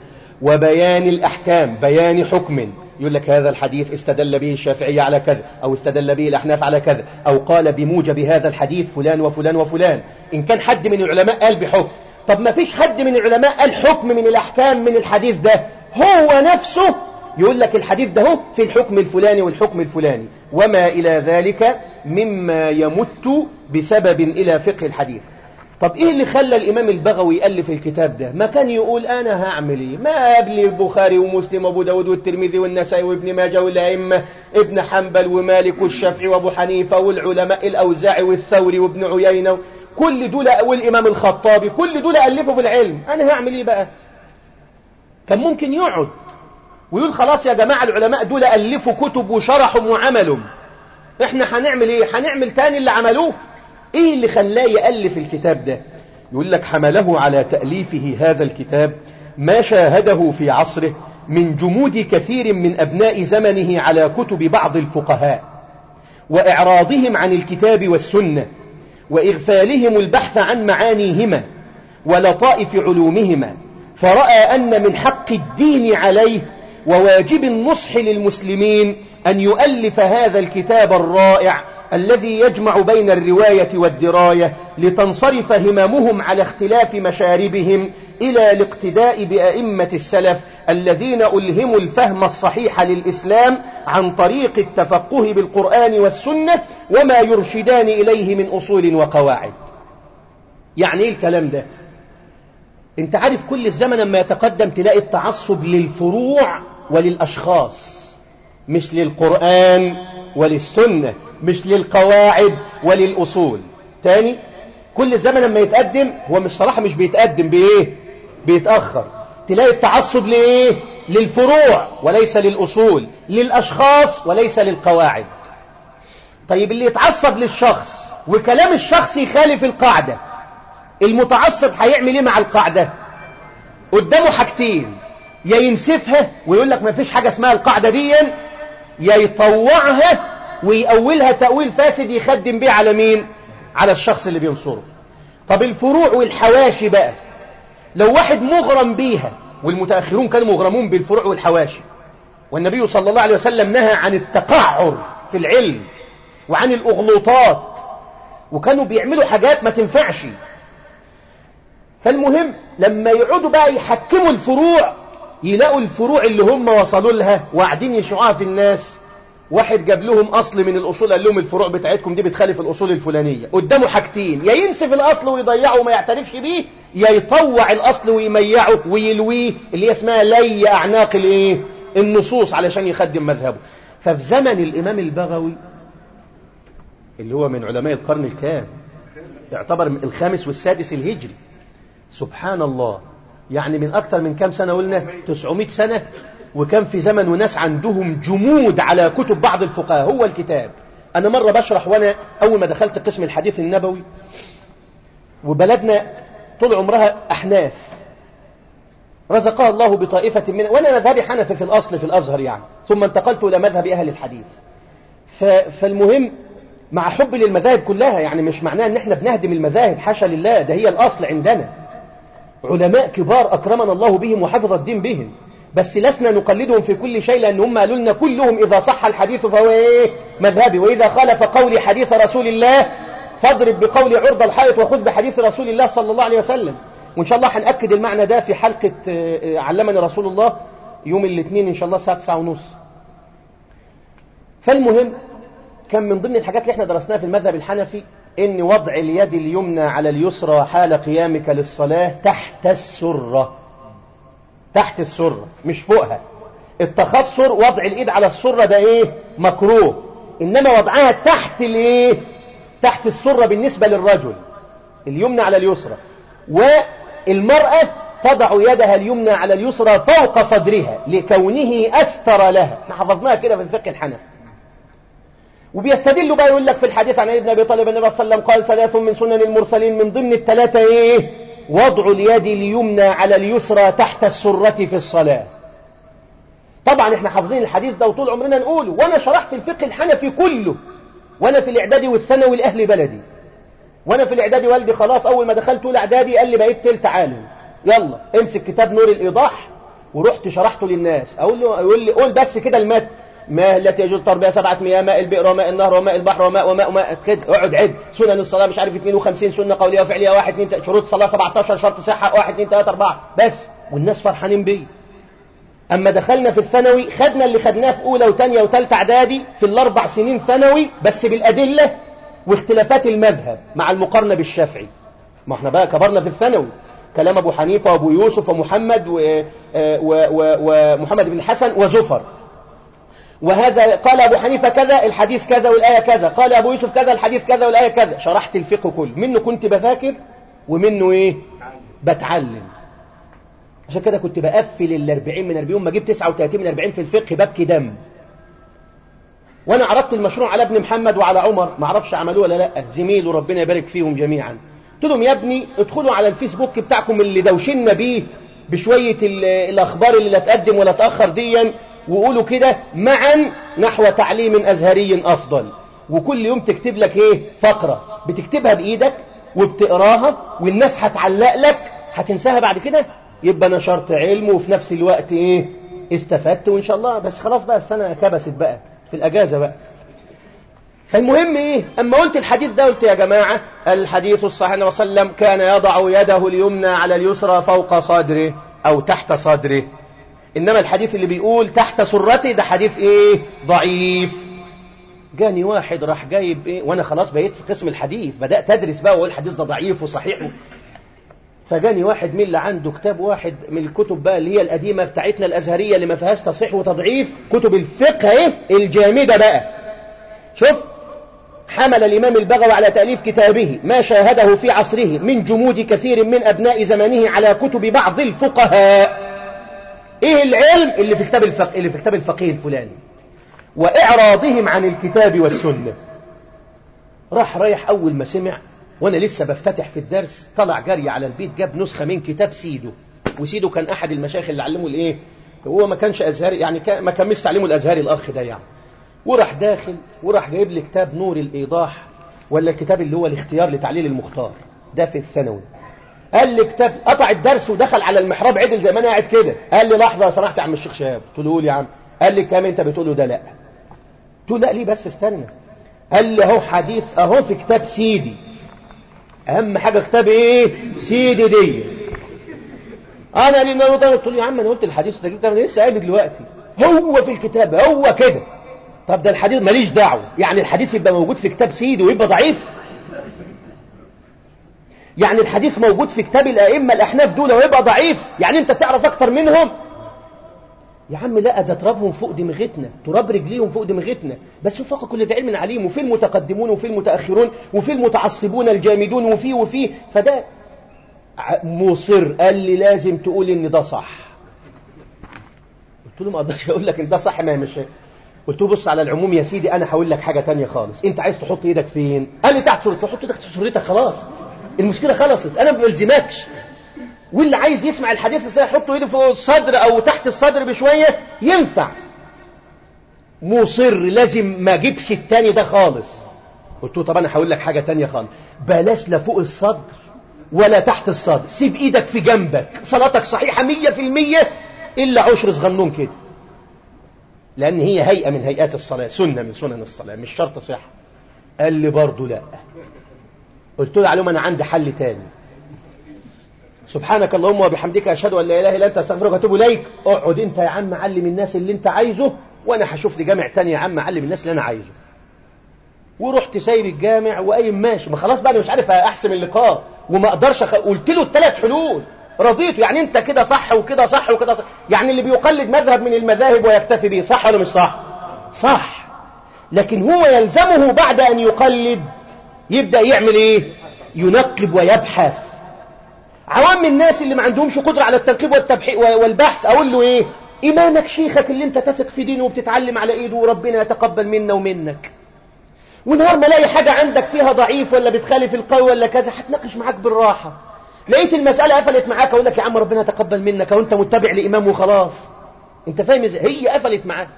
وبيان الأحكام بيان حكم. يقول لك هذا الحديث استدل به الشافعية على كذا أو استدل به الأحناف على كذا أو قال بموجب هذا الحديث فلان وفلان وفلان. إن كان حد من العلماء قال بحكم. طب ما فيش حد من العلماء قال حكم من الأحكام من الحديث ده؟ هو نفسه يقول لك الحديث ده في الحكم الفلاني والحكم الفلاني. وما إلى ذلك مما يمت بسبب إلى فقه الحديث. طب إيه اللي خلى الإمام البغوي يألف الكتاب ده؟ ما كان يقول أنا هعمل إيه؟ ما قبل البخاري ومسلم وأبو داود والترمذي والنسائي وابن ماجه والأئمة ابن حنبل ومالك والشافعي وأبو حنيفة والعلماء الأوزاعي والثوري وابن عيينة. كل دول والإمام الخطابي كل دول ألفوا في العلم. أنا هعمل إيه بقى؟ كان ممكن يقعد ويقول خلاص يا جماعة العلماء دول ألفوا كتب وشرحوا وعملوا. إحنا هنعمل إيه؟ هنعمل تاني اللي عملوه؟ إيه اللي خلاه يألف الكتاب ده؟ يقول لك حمله على تأليفه هذا الكتاب ما شاهده في عصره من جمود كثير من أبناء زمنه على كتب بعض الفقهاء وإعراضهم عن الكتاب والسنة وإغفالهم البحث عن معانيهما ولطائف علومهما فرأى أن من حق الدين عليه وواجب النصح للمسلمين أن يؤلف هذا الكتاب الرائع الذي يجمع بين الرواية والدراية لتنصرف هممهم على اختلاف مشاربهم إلى الاقتداء بأئمة السلف الذين ألهموا الفهم الصحيح للإسلام عن طريق التفقه بالقرآن والسنة وما يرشدان إليه من أصول وقواعد. يعني إيه الكلام ده؟ أنت عارف كل الزمن لما يتقدم تلاقي التعصب للفروع وللأشخاص مش للقرآن وللسنة مش للقواعد وللأصول. تاني كل زمن لما يتقدم هو مش صراحة مش بيتقدم بإيه؟ بيتأخر. تلاقي التعصب لإيه؟ للفروع وليس للأصول للأشخاص وليس للقواعد. طيب اللي يتعصب للشخص وكلام الشخص يخالف القاعدة المتعصب هيعمل إيه مع القاعدة؟ قدامه حاجتين. يا ينسفها ويقول لك ما فيش حاجة اسمها القاعدة دي يا يطوعها ويأولها تأويل فاسد يخدم بيه على مين؟ على الشخص اللي بينصره. طب الفروع والحواشي بقى لو واحد مغرم بيها والمتأخرون كانوا مغرمون بالفروع والحواشي والنبي صلى الله عليه وسلم نهى عن التقعر في العلم وعن الأغلوطات وكانوا بيعملوا حاجات ما تنفعش. فالمهم لما يقعدوا بقى يحكموا الفروع يلاقوا الفروع اللي هم وصلوا لها وقاعدين يشعوها في الناس. واحد جاب لهم أصل من الأصول قال لهم الفروع بتاعتكم دي بتخالف الأصول الفلانية. قدامه حاجتين يا ينسف الأصل ويضيعه وما يعترفش بيه يا يطوع الأصل ويميعه ويلويه اللي هي اسمها لي أعناق الإيه؟ النصوص علشان يخدم مذهبه. ففي زمن الإمام البغوي اللي هو من علماء القرن الكام يعتبر الخامس والسادس الهجري سبحان الله يعني من أكثر من كام سنة قلنا؟ 900 سنة. وكان في زمن وناس عندهم جمود على كتب بعض الفقهاء. هو الكتاب. أنا مرة بشرح وأنا أول ما دخلت قسم الحديث النبوي وبلدنا طول عمرها أحناف. رزقها الله بطائفة من وأنا مذهبي حنفي في الأصل في الأزهر يعني. ثم انتقلت إلى مذهب أهل الحديث. ف... فالمهم مع حب للمذاهب كلها يعني مش معناه إن إحنا بنهدم المذاهب حاشا لله ده هي الأصل عندنا. علماء كبار أكرمنا الله بهم وحفظ الدين بهم. بس لسنا نقلدهم في كل شيء لأن هم قالوا لنا كلهم إذا صح الحديث فهو إيه؟ مذهبي. وإذا خالف قولي حديث رسول الله فاضرب بقول عرض الحائط وخذ بحديث رسول الله صلى الله عليه وسلم. وإن شاء الله هنأكد المعنى ده في حلقة علمني رسول الله يوم الاثنين إن شاء الله الساعة 9 ونص. فالمهم كان من ضمن الحاجات اللي إحنا درسناها في المذهب الحنفي ان وضع اليد اليمنى على اليسرى حال قيامك للصلاة تحت السرة. تحت السرة مش فوقها. التخصر وضع الإيد على السرة ده إيه؟ مكروه. إنما وضعها تحت الإيه؟ تحت السرة بالنسبة للرجل. اليمنى على اليسرى. والمرأة تضع يدها اليمنى على اليسرى فوق صدرها لكونه أستر لها. إحنا حفظناها كده في الفقه الحنفي. وبيستدلوا بقى يقول لك في الحديث عن ابن أبي طالب النبي صلى الله عليه وسلم قال ثلاث من سنن المرسلين من ضمن الثلاثة إيه؟ وضع اليد اليمنى على اليسرى تحت السرة في الصلاة. طبعا إحنا حافظين الحديث ده وطول عمرنا نقوله. وأنا شرحت الفقه الحنفي كله. وأنا في الاعدادي والثانوي لأهل بلدي. وأنا في الاعدادي والدي خلاص أول ما دخلت أولى إعدادي قال لي بقيت تلت عالم. يلا امسك كتاب نور الإيضاح ورحت شرحته للناس. أقول له يقول لي قول بس كده المتن ماء التي يجوز تربية سبعة مياه؟ ماء البئر وماء النهر وماء البحر وماء وماء وماء. كده اقعد عد. سنن الصلاة مش عارف 52 سنة قولية وفعلية 1 2 شروط الصلاة 17 شرط صحة 1 2 3 4 بس. والناس فرحانين بيه. أما دخلنا في الثانوي خدنا اللي خدناه في أولى وثانية وثالثة إعدادي في الأربع سنين ثانوي بس بالأدلة واختلافات المذهب مع المقارنة بالشافعي. ما إحنا بقى كبرنا في الثانوي. كلام أبو حنيفة وأبو يوسف ومحمد ومحمد بن الحسن وزفر. وهذا قال أبو حنيفة كذا الحديث كذا والآية كذا. قال أبو يوسف كذا الحديث كذا والآية كذا. شرحت الفقه كله. منه كنت بذاكر ومنه إيه؟ بتعلم. عشان كده كنت بقفل ال 40 من 40 ما جبت 39 من 40 في الفقه ببكي دم. وأنا عرضت المشروع على ابن محمد وعلى عمر. ما أعرفش عملوه ولا لأ. زميل وربنا يبارك فيهم جميعا. قلت لهم يا ابني ادخلوا على الفيسبوك بتاعكم اللي دوشنا بيه بشوية الأخبار اللي لا تقدم ولا تأخر ديا. وقولوا كده معا نحو تعليم أزهري أفضل. وكل يوم تكتب لك إيه؟ فقرة. بتكتبها بإيدك وبتقراها والناس هتعلق لك. هتنساها بعد كده؟ يبقى نشرت علم وفي نفس الوقت إيه؟ استفدت وإن شاء الله. بس خلاص بقى السنة كبست بقى. في الأجازة بقى. فالمهم إيه؟ أما قلت الحديث ده قلت يا جماعة الحديث الصحيح صلى الله عليه وسلم كان يضع يده اليمنى على اليسرى فوق صدره أو تحت صدره. إنما الحديث اللي بيقول تحت سرتي ده حديث إيه؟ ضعيف. جاني واحد راح جايب إيه؟ وأنا خلاص بقيت في قسم الحديث بدأت أدرس بقى وأقول الحديث ده ضعيف وصحيح فجاني واحد من اللي عنده كتاب واحد من الكتب بقى اللي هي القديمة بتاعتنا الأزهرية اللي ما فيهاش تصحيح وتضعيف كتب الفقه إيه؟ الجامدة بقى. شوف حمل الإمام البغوي على تأليف كتابه ما شاهده في عصره من جمود كثير من أبناء زمانه على كتب بعض الفقهاء. إيه العلم اللي في كتاب الفقه اللي في كتاب الفقيه الفلاني؟ وإعراضهم عن الكتاب والسنة. راح رايح أول ما سمع وأنا لسه بفتتح في الدرس طلع جري على البيت جاب نسخة من كتاب سيدو. وسيدو كان أحد المشايخ اللي علموا الإيه؟ هو ما كانش أزهري يعني ما كان تعليمه الأزهري الأخ ده يعني. وراح داخل وراح جايب لي كتاب نور الإيضاح ولا الكتاب اللي هو الاختيار لتعليل المختار. ده في الثانوي. قال لي كتاب قطع الدرس ودخل على المحراب عدل زي ما أنا قاعد كده. قال لي لحظة لو سمحت يا عم الشيخ شهاب. قلت له يا عم. قال لي كام أنت بتقوله ده لا. قلت له لا ليه بس استنى. قال لي أهو حديث أهو في كتاب سيدي. أهم حاجة كتاب إيه؟ سيدي دي. أنا اللي أنا قلت له يا عم أنا قلت الحديث ده أنا لسه قايل دلوقتي. هو في الكتاب هو كده. طب ده الحديث ماليش دعوة. يعني الحديث يبقى موجود في كتاب سيدي ويبقى ضعيف؟ يعني الحديث موجود في كتاب الأئمة الأحناف دول ويبقى ضعيف. يعني أنت تعرف أكتر منهم؟ يا عم لا ده ترابهم فوق دماغتنا تراب رجليهم فوق دماغتنا بس فوق كل ده علم عليم وفي المتقدمون وفي المتأخرون وفي المتعصبون الجامدون وفي وفي. فده مصر قال لي لازم تقول إن ده صح. قلت له ما أقدرش أقول لك إن ده صح ما مش قلت له بص على العموم يا سيدي أنا هقول لك حاجة تانية خالص. أنت عايز تحط إيدك فين؟ قال لي تحت سرتك تحط إيدك تحت سرتك خلاص. المشكلة خلصت. أنا ما بلزمكش واللي عايز يسمع الحديث إزاي يحط ايده فوق الصدر أو تحت الصدر بشوية ينفع. مصر لازم ما أجيبش التاني ده خالص. قلت له طب أنا هقول لك حاجة تانية خالص. بلاش لا فوق الصدر ولا تحت الصدر. سيب إيدك في جنبك. صلاتك صحيحة مية في المية إلا عشر صغنون كده. لأن هي هيئة من هيئات الصلاة سنة من سنن الصلاة مش شرط صحة. قال لي برضه لا. قلت له عليهم أنا عندي حل تاني. سبحانك اللهم وبحمدك أشهد أن لا إله إلا أنت أستغفرك وأتوب إليك. أقعد أنت يا عم علم الناس اللي أنت عايزه وأنا هشوف لي جامع تاني يا عم علم الناس اللي أنا عايزه. ورحت سايب الجامع وقايم ماشي. ما خلاص بقى أنا مش عارف أحسم اللقاء وما أقدرش أخ... قلت له الثلاث حلول. رضيته يعني أنت كده صح وكده صح وكده صح. يعني اللي بيقلد مذهب من المذاهب ويكتفي به صح ولا مش صح؟ صح. لكن هو يلزمه بعد أن يقلد يبدأ يعمل إيه؟ ينقب ويبحث. عوام الناس اللي ما عندهمش قدرة على التنقيب والتبحيث والبحث أقول له إيه؟ إمامك شيخك اللي أنت تثق في دينه وبتتعلم على إيده وربنا يتقبل منا ومنك. ونهار ما الاقي حاجة عندك فيها ضعيف ولا بتخالف القوي ولا كذا هتناقش معاك بالراحة. لقيت المسألة قفلت معاك أقول لك يا عم ربنا يتقبل منك وانت متبع لامام وخلاص أنت فاهم إزاي؟ هي قفلت معاك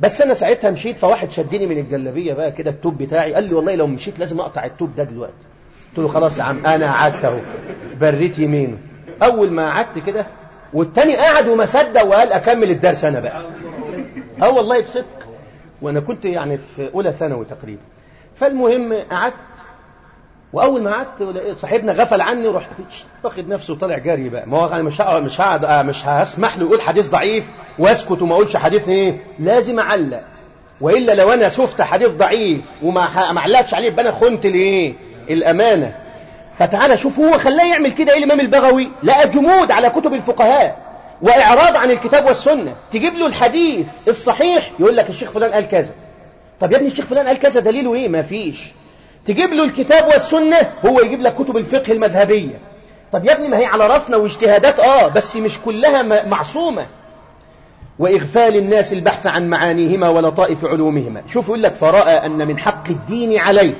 بس أنا ساعتها مشيت فواحد شدني من الجلابية بقى كده التوب بتاعي قال لي والله لو مشيت لازم أقطع التوب ده دلوقتي. قلت له خلاص يا عم أنا قعدت أهو بريت يمينه. أول ما قعدت كده والتاني قعد وما صدق وقال أكمل الدرس أنا بقى. أه والله بصدق. وأنا كنت يعني في أولى ثانوي تقريبا. فالمهم قعدت وأول ما قعدت صاحبنا غفل عني ورحت واخد نفسه وطالع جري بقى. ما هو أنا مش هقعد مش هقعد مش هسمح له يقول حديث ضعيف واسكت وما أقولش حديث إيه. لازم أعلق. وإلا لو أنا شفت حديث ضعيف وما ما علقتش عليه يبقى أنا خنت الايه الأمانة. فتعالى شوف هو خلاه يعمل كده إيه الإمام البغوي؟ لقى جمود على كتب الفقهاء وإعراض عن الكتاب والسنة. تجيب له الحديث الصحيح يقول لك الشيخ فلان قال كذا. طب يا ابني الشيخ فلان قال كذا دليله إيه؟ ما فيش. تجيب له الكتاب والسنة هو يجيب لك كتب الفقه المذهبية. طب يا ابني ما هي على راسنا واجتهادات آه بس مش كلها معصومة. وإغفال الناس البحث عن معانيهما ولطائف علومهما. شوف يقول لك فرأى أن من حق الدين عليه.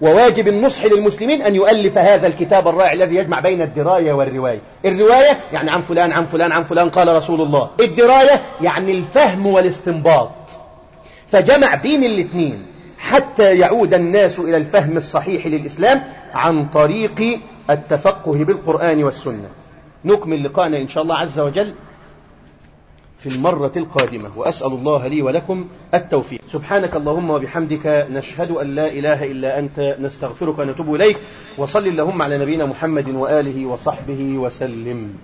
وواجب النصح للمسلمين أن يؤلف هذا الكتاب الرائع الذي يجمع بين الدراية والرواية. الرواية يعني عن فلان عن فلان عن فلان قال رسول الله. الدراية يعني الفهم والاستنباط. فجمع بين الاثنين. حتى يعود الناس إلى الفهم الصحيح للإسلام عن طريق التفقه بالقرآن والسنة. نكمل لقاءنا إن شاء الله عز وجل في المرة القادمة. وأسأل الله لي ولكم التوفيق. سبحانك اللهم وبحمدك نشهد أن لا إله إلا أنت نستغفرك ونتوب إليك. وصل اللهم على نبينا محمد وآله وصحبه وسلم.